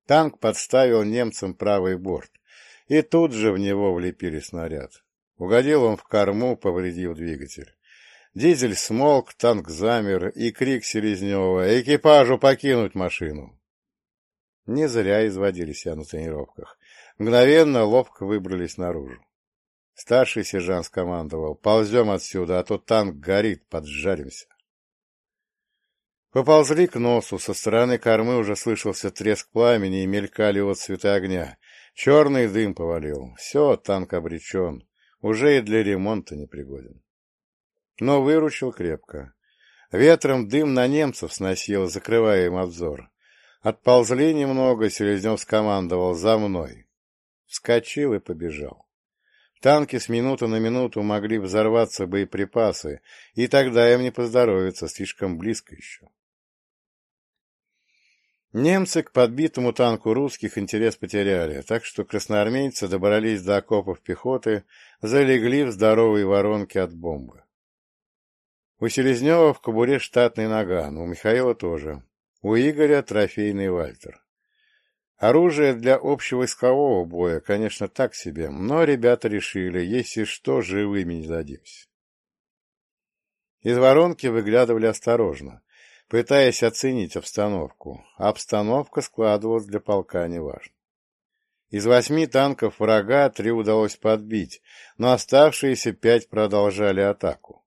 Танк подставил немцам правый борт, и тут же в него влепили снаряд. Угодил он в корму, повредив двигатель. Дизель смолк, танк замер, и крик Селезнева «Экипажу покинуть машину!» Не зря изводились я на тренировках. Мгновенно ловко выбрались наружу. Старший сержант скомандовал «Ползем отсюда, а то танк горит, поджаримся». Поползли к носу, со стороны кормы уже слышался треск пламени и мелькали от цветы огня. Черный дым повалил. Все, танк обречен. Уже и для ремонта непригоден. Но выручил крепко. Ветром дым на немцев сносил, закрывая им обзор. Отползли немного, Селезнев скомандовал «За мной!» Вскочил и побежал. В танке с минуты на минуту могли взорваться боеприпасы, и тогда им не поздоровится, слишком близко еще. Немцы к подбитому танку русских интерес потеряли, так что красноармейцы добрались до окопов пехоты, залегли в здоровой воронке от бомбы. У Селезнева в кобуре штатный наган, у Михаила тоже. У Игоря трофейный Вальтер. Оружие для общевойскового боя, конечно, так себе, но ребята решили, если что, живыми не дадимся. Из воронки выглядывали осторожно, пытаясь оценить обстановку. Обстановка складывалась для полка неважно. Из восьми танков врага три удалось подбить, но оставшиеся пять продолжали атаку.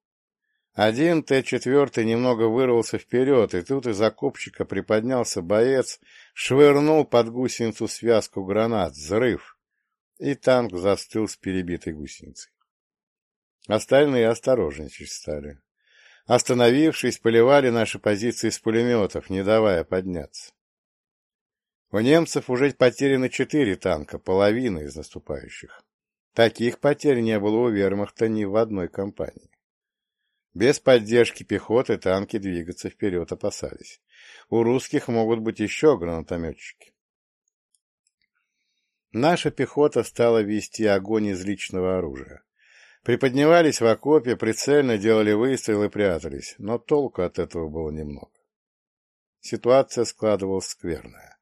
Один Т-4 немного вырвался вперед, и тут из окопчика приподнялся боец, швырнул под гусеницу связку гранат, взрыв, и танк застыл с перебитой гусеницей. Остальные осторожничать стали. Остановившись, поливали наши позиции с пулеметов, не давая подняться. У немцев уже потеряно четыре танка, половина из наступающих. Таких потерь не было у вермахта ни в одной компании. Без поддержки пехоты танки двигаться вперед опасались. У русских могут быть еще гранатометчики. Наша пехота стала вести огонь из личного оружия. Приподнимались в окопе, прицельно делали выстрелы и прятались, но толку от этого было немного. Ситуация складывалась скверная.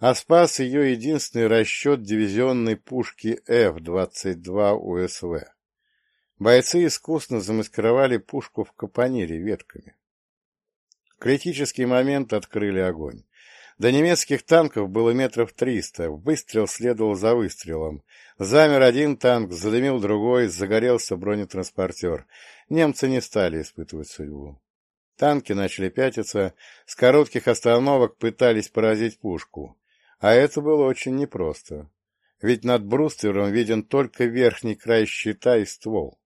А спас ее единственный расчет дивизионной пушки F-22 УСВ. Бойцы искусно замаскировали пушку в капонире ветками. В критический момент открыли огонь. До немецких танков было метров триста, выстрел следовал за выстрелом. Замер один танк, задымил другой, загорелся бронетранспортер. Немцы не стали испытывать судьбу. Танки начали пятиться, с коротких остановок пытались поразить пушку. А это было очень непросто. Ведь над бруствером виден только верхний край щита и ствол.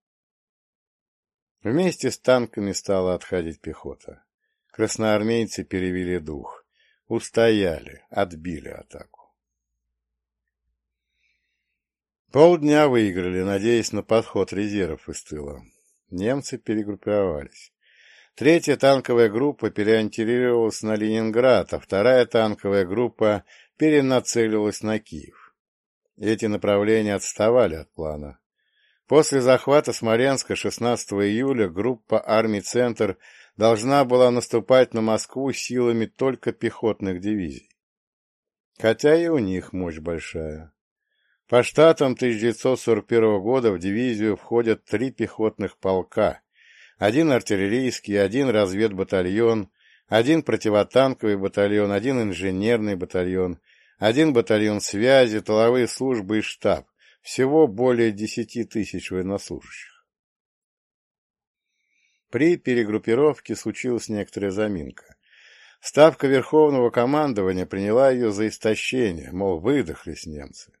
Вместе с танками стала отходить пехота. Красноармейцы перевели дух. Устояли, отбили атаку. Полдня выиграли, надеясь на подход резервов из тыла. Немцы перегруппировались. Третья танковая группа переориентировалась на Ленинград, а вторая танковая группа перенацелилась на Киев. Эти направления отставали от плана. После захвата Смоленска 16 июля группа армий «Центр» должна была наступать на Москву силами только пехотных дивизий. Хотя и у них мощь большая. По штатам 1941 года в дивизию входят три пехотных полка, один артиллерийский, один разведбатальон, один противотанковый батальон, один инженерный батальон, один батальон связи, тыловые службы и штаб. Всего более десяти тысяч военнослужащих. При перегруппировке случилась некоторая заминка. Ставка Верховного командования приняла ее за истощение, мол, выдохлись немцы.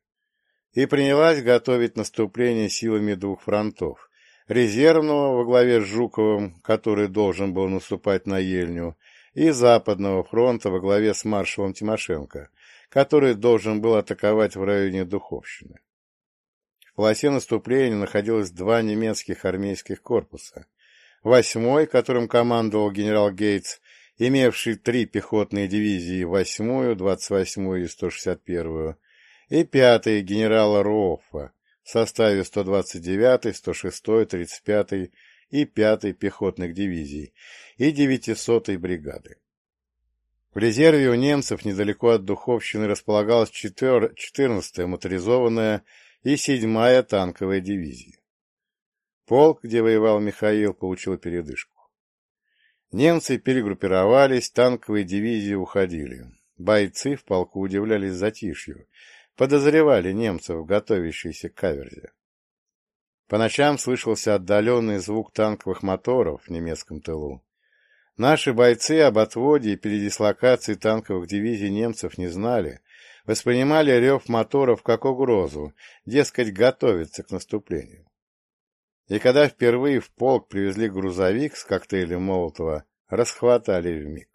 И принялась готовить наступление силами двух фронтов. Резервного во главе с Жуковым, который должен был наступать на Ельню, и Западного фронта во главе с маршалом Тимошенко, который должен был атаковать в районе Духовщины. Полосе наступления находилось два немецких армейских корпуса. Восьмой, которым командовал генерал Гейтс, имевший три пехотные дивизии, восьмую, двадцать восьмую и сто шестьдесят первую, и пятый генерала Руоффа в составе 129-й, 106-й, 35-й и 5-й пехотных дивизий и 900-й бригады. В резерве у немцев недалеко от Духовщины располагалась 14-я моторизованная и 7-я танковая дивизия. Полк, где воевал Михаил, получил передышку. Немцы перегруппировались, танковые дивизии уходили. Бойцы в полку удивлялись затишью, подозревали немцев, готовящихся к каверзе. По ночам слышался отдаленный звук танковых моторов в немецком тылу. Наши бойцы об отводе и передислокации танковых дивизий немцев не знали, воспринимали рев моторов как угрозу, дескать, готовиться к наступлению. И когда впервые в полк привезли грузовик с коктейлем Молотова, расхватали вмиг.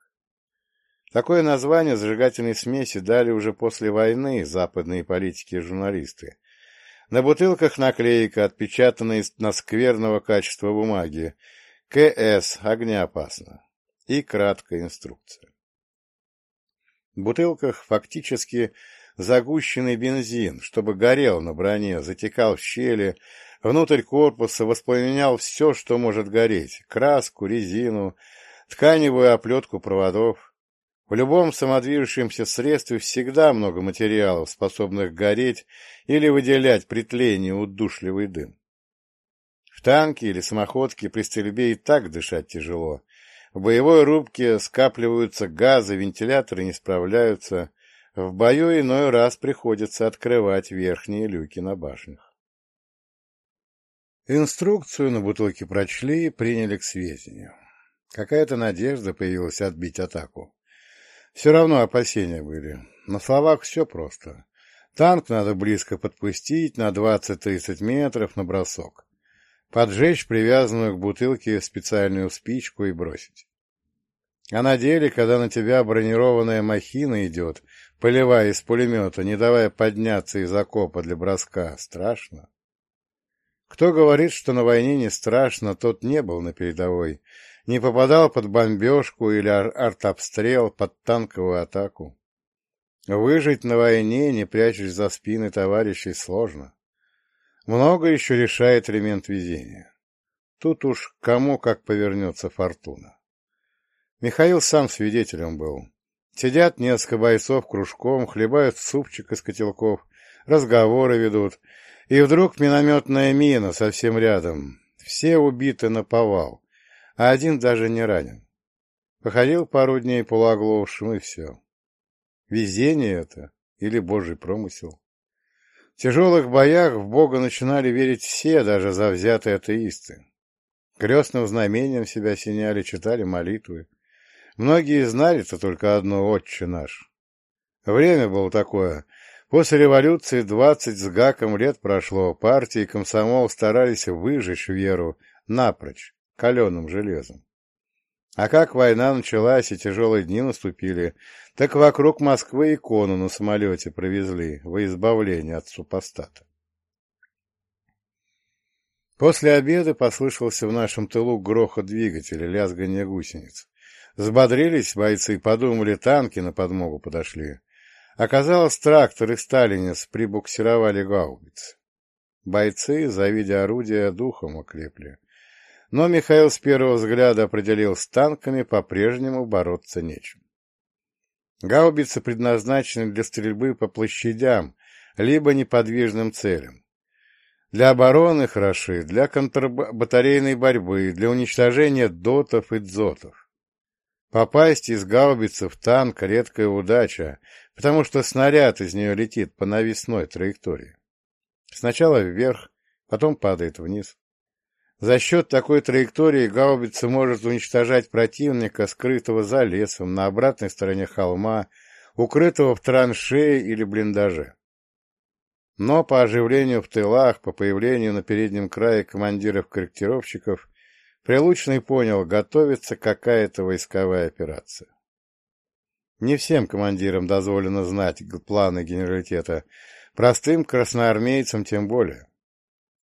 Такое название зажигательной смеси дали уже после войны западные политики и журналисты. На бутылках наклейка, отпечатанная на скверного качества бумаги. КС огнеопасно и краткая инструкция. Бутылках фактически загущенный бензин, чтобы горел на броне, затекал в щели, внутрь корпуса воспламенял все, что может гореть — краску, резину, тканевую оплетку проводов. В любом самодвижущемся средстве всегда много материалов, способных гореть или выделять при тлении удушливый дым. В танке или самоходке при стрельбе и так дышать тяжело, в боевой рубке скапливаются газы, вентиляторы не справляются. В бою иной раз приходится открывать верхние люки на башнях. Инструкцию на бутылке прочли и приняли к сведению. Какая-то надежда появилась отбить атаку. Все равно опасения были. На словах все просто. Танк надо близко подпустить, на 20-30 метров на бросок поджечь привязанную к бутылке специальную спичку и бросить. А на деле, когда на тебя бронированная махина идет, поливая из пулемета, не давая подняться из окопа для броска, страшно. Кто говорит, что на войне не страшно, тот не был на передовой, не попадал под бомбежку или ар артобстрел, под танковую атаку. Выжить на войне, не прячась за спины товарищей, сложно. Много еще решает элемент везения. Тут уж кому как повернется фортуна. Михаил сам свидетелем был. Сидят несколько бойцов кружком, хлебают супчик из котелков, разговоры ведут, и вдруг минометная мина совсем рядом. Все убиты на повал, а один даже не ранен. Походил пару дней полуоглохшим, и все. Везение это или божий промысел? В тяжелых боях в Бога начинали верить все, даже завзятые атеисты. Крестным знамением себя синяли, читали молитвы. Многие знали-то только одно «Отче наш». Время было такое. После революции двадцать с гаком лет прошло, партии и комсомол старались выжечь веру напрочь, каленым железом. А как война началась и тяжелые дни наступили, так вокруг Москвы икону на самолете провезли во избавление от супостата. После обеда послышался в нашем тылу грохот двигателя, лязганье гусениц. Взбодрились бойцы, подумали, танки на подмогу подошли. Оказалось, трактор и сталинец прибуксировали гаубицы. Бойцы, завидя орудия, духом окрепли. Но Михаил с первого взгляда определил, с танками по-прежнему бороться нечем. Гаубицы предназначены для стрельбы по площадям, либо неподвижным целям. Для обороны хороши, для контрбатарейной борьбы, для уничтожения дотов и дзотов. Попасть из гаубицы в танк — редкая удача, потому что снаряд из нее летит по навесной траектории. Сначала вверх, потом падает вниз. За счет такой траектории гаубица может уничтожать противника, скрытого за лесом, на обратной стороне холма, укрытого в траншее или блиндаже. Но по оживлению в тылах, по появлению на переднем крае командиров-корректировщиков, Прилучный понял, готовится какая-то войсковая операция. Не всем командирам дозволено знать планы генералитета, простым красноармейцам тем более.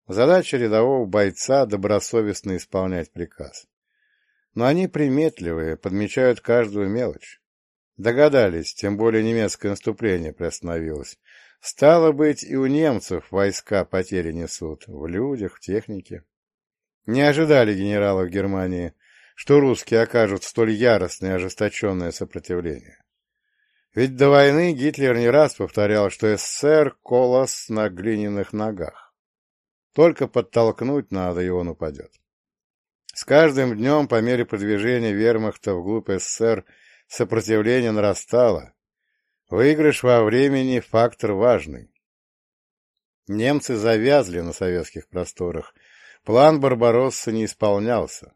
Задача рядового бойца — добросовестно исполнять приказ. Но они приметливые, подмечают каждую мелочь. Догадались, тем более немецкое наступление приостановилось. Стало быть, и у немцев войска потери несут, в людях, в технике. Не ожидали генералы в Германии, что русские окажут столь яростное и ожесточенное сопротивление. Ведь до войны Гитлер не раз повторял, что СССР — колос на глиняных ногах. Только подтолкнуть надо, и он упадет. С каждым днем, по мере продвижения вермахта вглубь СССР, сопротивление нарастало. Выигрыш во времени — фактор важный. Немцы завязли на советских просторах. План Барбаросса не исполнялся.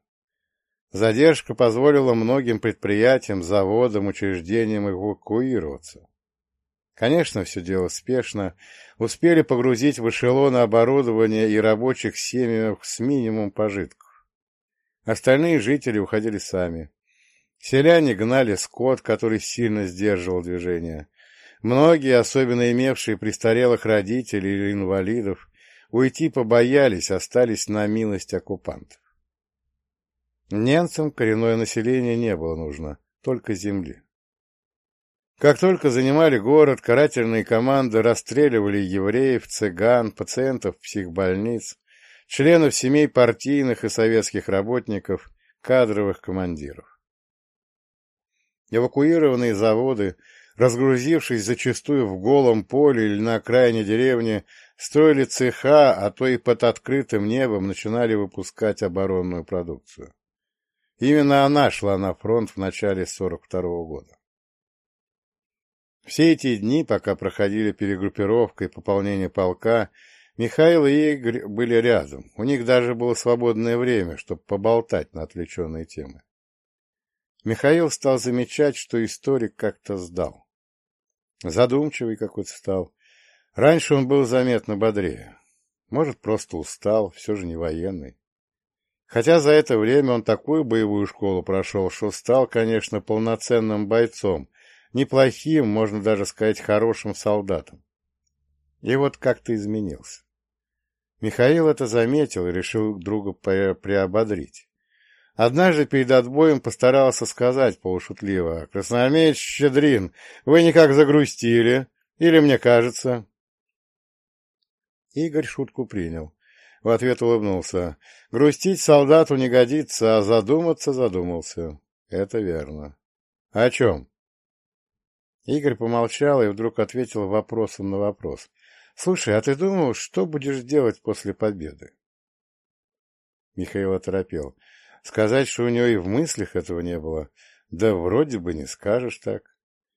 Задержка позволила многим предприятиям, заводам, учреждениям эвакуироваться. Конечно, все дело спешно. Успели погрузить в эшелоны оборудование и рабочих семьях с минимум пожитков. Остальные жители уходили сами. Селяне гнали скот, который сильно сдерживал движение. Многие, особенно имевшие престарелых родителей или инвалидов, уйти побоялись, остались на милость оккупантов. Немцам коренное население не было нужно, только земли. Как только занимали город, карательные команды расстреливали евреев, цыган, пациентов психбольниц, членов семей партийных и советских работников, кадровых командиров. Эвакуированные заводы, разгрузившись зачастую в голом поле или на окраине деревни, строили цеха, а то и под открытым небом начинали выпускать оборонную продукцию. Именно она шла на фронт в начале 42 -го года. Все эти дни, пока проходили перегруппировка и пополнение полка, Михаил и Игорь были рядом. У них даже было свободное время, чтобы поболтать на отвлеченные темы. Михаил стал замечать, что историк как-то сдал. Задумчивый какой-то стал. Раньше он был заметно бодрее. Может, просто устал, все же не военный. Хотя за это время он такую боевую школу прошел, что стал, конечно, полноценным бойцом, неплохим, можно даже сказать, хорошим солдатом. И вот как-то изменился. Михаил это заметил и решил друга приободрить. Однажды перед отбоем постарался сказать полушутливо, «Красноармеец Щедрин, вы никак загрустили, или мне кажется?» Игорь шутку принял. В ответ улыбнулся. Грустить солдату не годится, а задуматься задумался. Это верно. О чем? Игорь помолчал и вдруг ответил вопросом на вопрос. Слушай, а ты думал, что будешь делать после победы? Михаил оторопел. Сказать, что у него и в мыслях этого не было, да вроде бы не скажешь так.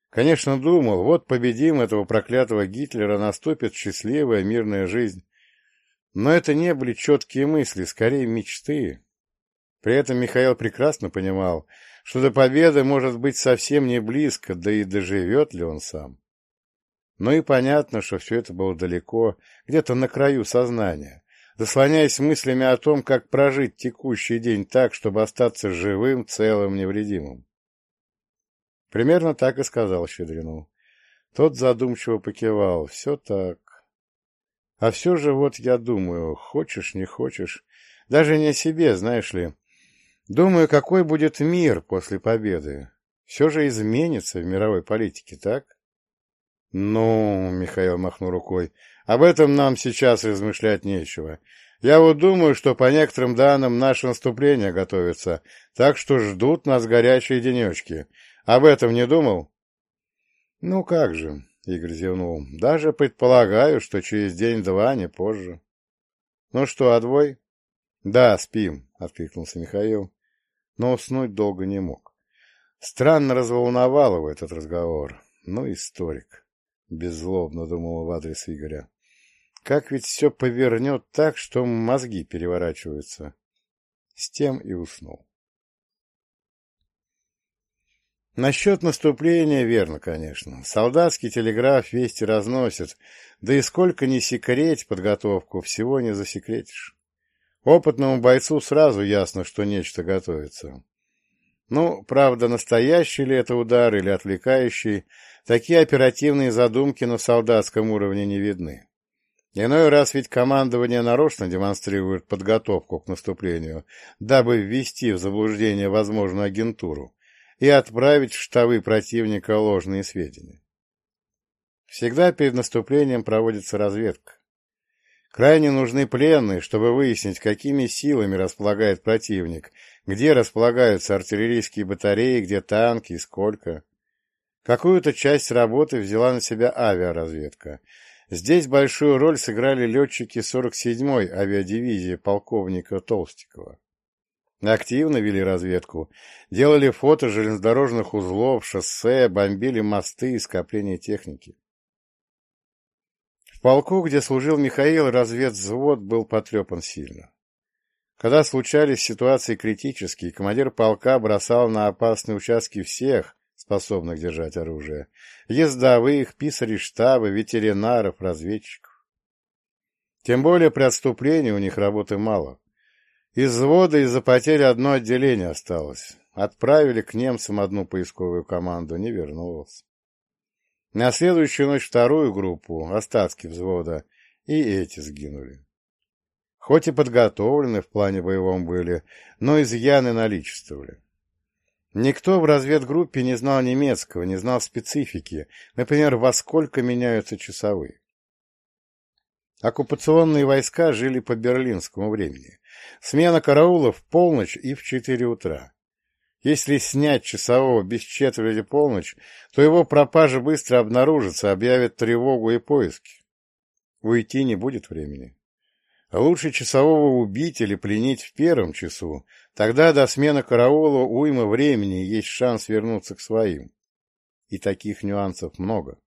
Конечно, думал, вот победим этого проклятого Гитлера, наступит счастливая мирная жизнь. Но это не были четкие мысли, скорее мечты. При этом Михаил прекрасно понимал, что до победы может быть совсем не близко, да и доживет ли он сам. Но и понятно, что все это было далеко, где-то на краю сознания, заслоняясь мыслями о том, как прожить текущий день так, чтобы остаться живым, целым, невредимым. Примерно так и сказал Щедрину. Тот задумчиво покивал. Все так. А все же вот я думаю, хочешь, не хочешь, даже не о себе, знаешь ли. Думаю, какой будет мир после победы. Все же изменится в мировой политике, так? Ну, Михаил махнул рукой, об этом нам сейчас размышлять нечего. Я вот думаю, что по некоторым данным наше наступление готовится, так что ждут нас горячие денечки. Об этом не думал? Ну как же, — Игорь зевнул. — Даже предполагаю, что через день-два, не позже. — Ну что, отбой? — Да, спим, — откликнулся Михаил, но уснуть долго не мог. Странно разволновал его этот разговор. Ну, историк, — беззлобно думал в адрес Игоря. Как ведь все повернет так, что мозги переворачиваются. С тем и уснул. Насчет наступления верно, конечно. Солдатский телеграф вести разносит, да и сколько ни секреть подготовку, всего не засекретишь. Опытному бойцу сразу ясно, что нечто готовится. Ну, правда, настоящий ли это удар или отвлекающий, такие оперативные задумки на солдатском уровне не видны. Иной раз ведь командование нарочно демонстрирует подготовку к наступлению, дабы ввести в заблуждение возможную агентуру и отправить в штабы противника ложные сведения. Всегда перед наступлением проводится разведка. Крайне нужны пленные, чтобы выяснить, какими силами располагает противник, где располагаются артиллерийские батареи, где танки и сколько. Какую-то часть работы взяла на себя авиаразведка — Здесь большую роль сыграли летчики 47-й авиадивизии полковника Толстикова. Активно вели разведку, делали фото железнодорожных узлов, шоссе, бомбили мосты и скопления техники. Полку, где служил Михаил, разведвзвод был потрепан сильно. Когда случались ситуации критические, командир полка бросал на опасные участки всех, способных держать оружие, ездовых, писарей штаба, ветеринаров, разведчиков. Тем более при отступлении у них работы мало. Из взвода из-за потери одно отделение осталось. Отправили к немцам одну поисковую команду, не вернулся. На следующую ночь вторую группу, остатки взвода, и эти сгинули. Хоть и подготовлены в плане боевом были, но изъяны наличествовали. Никто в разведгруппе не знал немецкого, не знал специфики, например, во сколько меняются часовые. Оккупационные войска жили по берлинскому времени. Смена караула в полночь и в четыре утра. Если снять часового без четверти полночь, то его пропажа быстро обнаружится, объявят тревогу и поиски. Уйти не будет времени. Лучше часового убить или пленить в первом часу, Тогда до смены караула уйма времени есть шанс вернуться к своим. И таких нюансов много.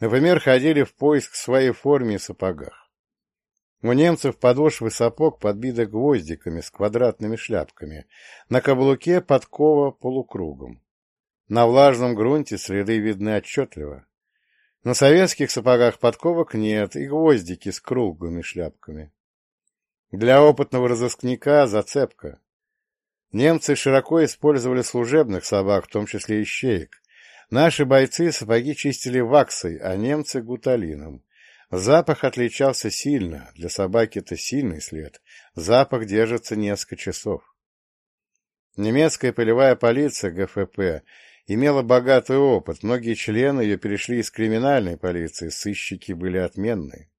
Например, ходили в поиск своей форме и сапогах. У немцев подошвы сапог подбиты гвоздиками с квадратными шляпками, на каблуке подкова полукругом. На влажном грунте следы видны отчетливо. На советских сапогах подковок нет и гвоздики с круглыми шляпками. Для опытного разыскника зацепка. Немцы широко использовали служебных собак, в том числе и щеек. Наши бойцы сапоги чистили ваксой, а немцы — гуталином. Запах отличался сильно, для собаки это сильный след. Запах держится несколько часов. Немецкая полевая полиция ГФП имела богатый опыт, многие члены ее перешли из криминальной полиции, сыщики были отменные.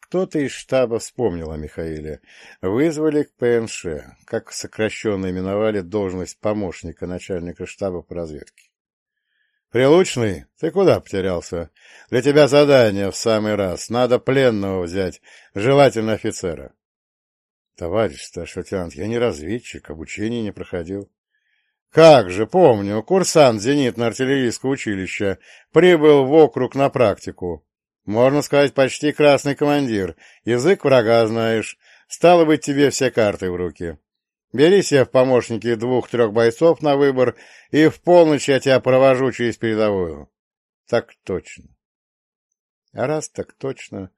Кто-то из штаба вспомнил о Михаиле. Вызвали к ПНШ, как сокращенно именовали должность помощника начальника штаба по разведке. «Прилучный, ты куда потерялся? Для тебя задание в самый раз. Надо пленного взять, желательно офицера». «Товарищ старший лейтенант, я не разведчик, обучение не проходил». «Как же, помню, курсант зенитно-артиллерийского училища прибыл в округ на практику. Можно сказать, почти красный командир. Язык врага знаешь. Стало быть, тебе все карты в руки. Бери себе в помощники двух-трех бойцов на выбор, и в полночь я тебя провожу через передовую. Так точно. А раз так точно,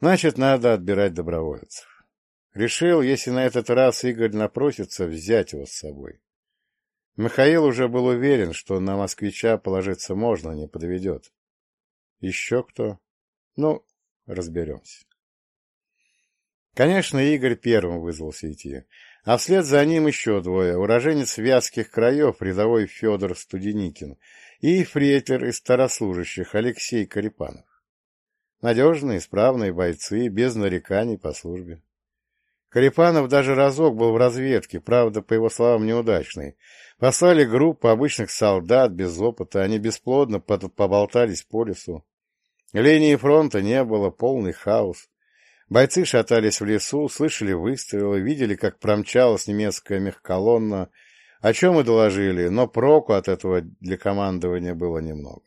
значит, надо отбирать добровольцев. Решил, если на этот раз Игорь напросится, взять его с собой. Михаил уже был уверен, что на москвича положиться можно, не подведет. Еще кто? Ну, разберемся. Конечно, Игорь первым вызвался идти, а вслед за ним еще двое, уроженец Вятских краев, рядовой Федор Студеникин и фрейтер из старослужащих Алексей Карипанов. Надежные, исправные бойцы, без нареканий по службе. Карипанов даже разок был в разведке, правда, по его словам, неудачный. Послали группу обычных солдат без опыта, они бесплодно поболтались по лесу. Линии фронта не было, полный хаос. Бойцы шатались в лесу, слышали выстрелы, видели, как промчалась немецкая мехколонна, о чем и доложили, но проку от этого для командования было немного.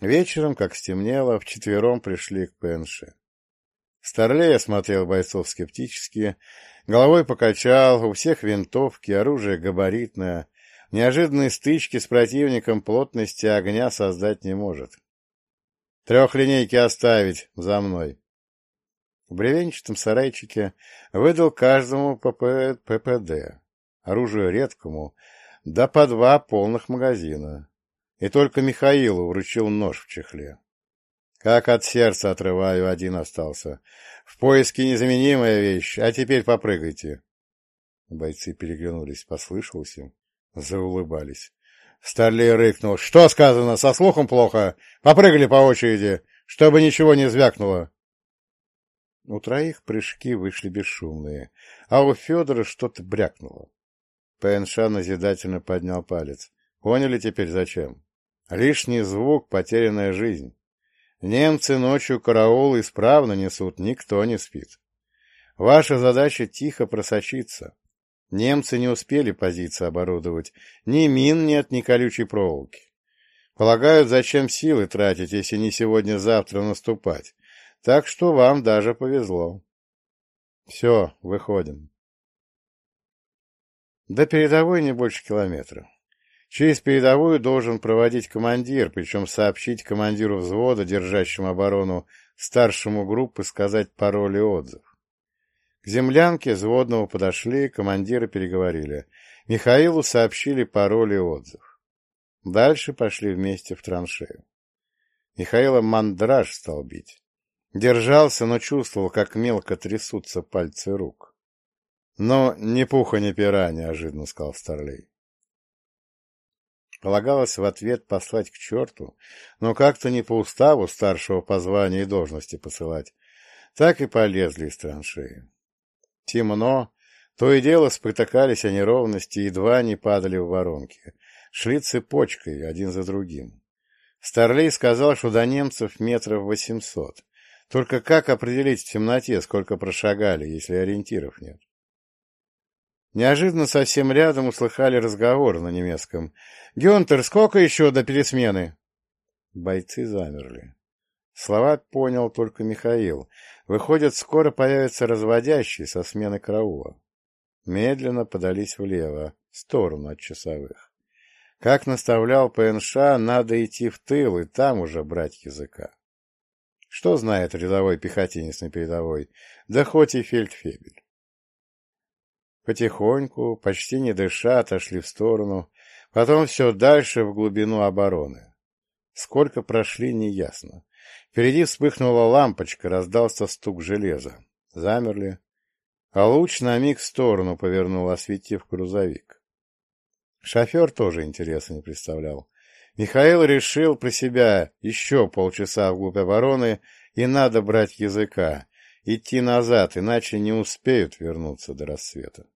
Вечером, как стемнело, вчетвером пришли к ПНШ. Старлей осмотрел бойцов скептически, головой покачал, у всех винтовки, оружие габаритное, Неожиданной стычки с противником плотности огня создать не может. Трехлинейки оставить за мной. В бревенчатом сарайчике выдал каждому ПП... ППД, оружию редкому, да по два полных магазина. и только Михаилу вручил нож в чехле. Как от сердца отрываю, один остался. В поиске незаменимая вещь, а теперь попрыгайте. Бойцы переглянулись, послышалось им, заулыбались. Старлей рыкнул. — Что сказано? Со слухом плохо? Попрыгали по очереди, чтобы ничего не звякнуло. У троих прыжки вышли бесшумные, а у Федора что-то брякнуло. ПНШ назидательно поднял палец. Поняли теперь зачем? Лишний звук — потерянная жизнь. Немцы ночью караул исправно несут, никто не спит. Ваша задача — тихо просочиться. Немцы не успели позиции оборудовать. Ни мин нет, ни колючей проволоки. Полагают, зачем силы тратить, если не сегодня-завтра наступать. Так что вам даже повезло. Все, выходим. До передовой не больше километра. Через передовую должен проводить командир, причем сообщить командиру взвода, держащему оборону, старшему группы сказать пароль и отзыв. К землянке взводного подошли, командиры переговорили. Михаилу сообщили пароль и отзыв. Дальше пошли вместе в траншею. Михаила мандраж стал бить. Держался, но чувствовал, как мелко трясутся пальцы рук. Но ни пуха, ни пера, неожиданно сказал Старлей. Полагалось в ответ послать к черту, но как-то не по уставу старшего по званию и должности посылать. Так и полезли из траншеи. Темно, то и дело спотыкались о неровности, едва не падали в воронки. Шли цепочкой, один за другим. Старлей сказал, что до немцев метров восемьсот. Только как определить в темноте, сколько прошагали, если ориентиров нет? Неожиданно совсем рядом услыхали разговор на немецком. «Гюнтер, сколько еще до пересмены?» Бойцы замерли. Слова понял только Михаил. Выходит, скоро появится разводящий со смены караула. Медленно подались влево, в сторону от часовых. Как наставлял ПНШ, надо идти в тыл и там уже брать языка. Что знает рядовой пехотинец на передовой? Да хоть и фельдфебель. Потихоньку, почти не дыша, отошли в сторону, потом все дальше в глубину обороны. Сколько прошли, неясно. Впереди вспыхнула лампочка, раздался стук железа. Замерли, а луч на миг в сторону повернул, осветив грузовик. Шофер тоже интереса не представлял. Михаил решил про себя еще полчаса вглубь обороны, и надо брать языка, идти назад, иначе не успеют вернуться до рассвета.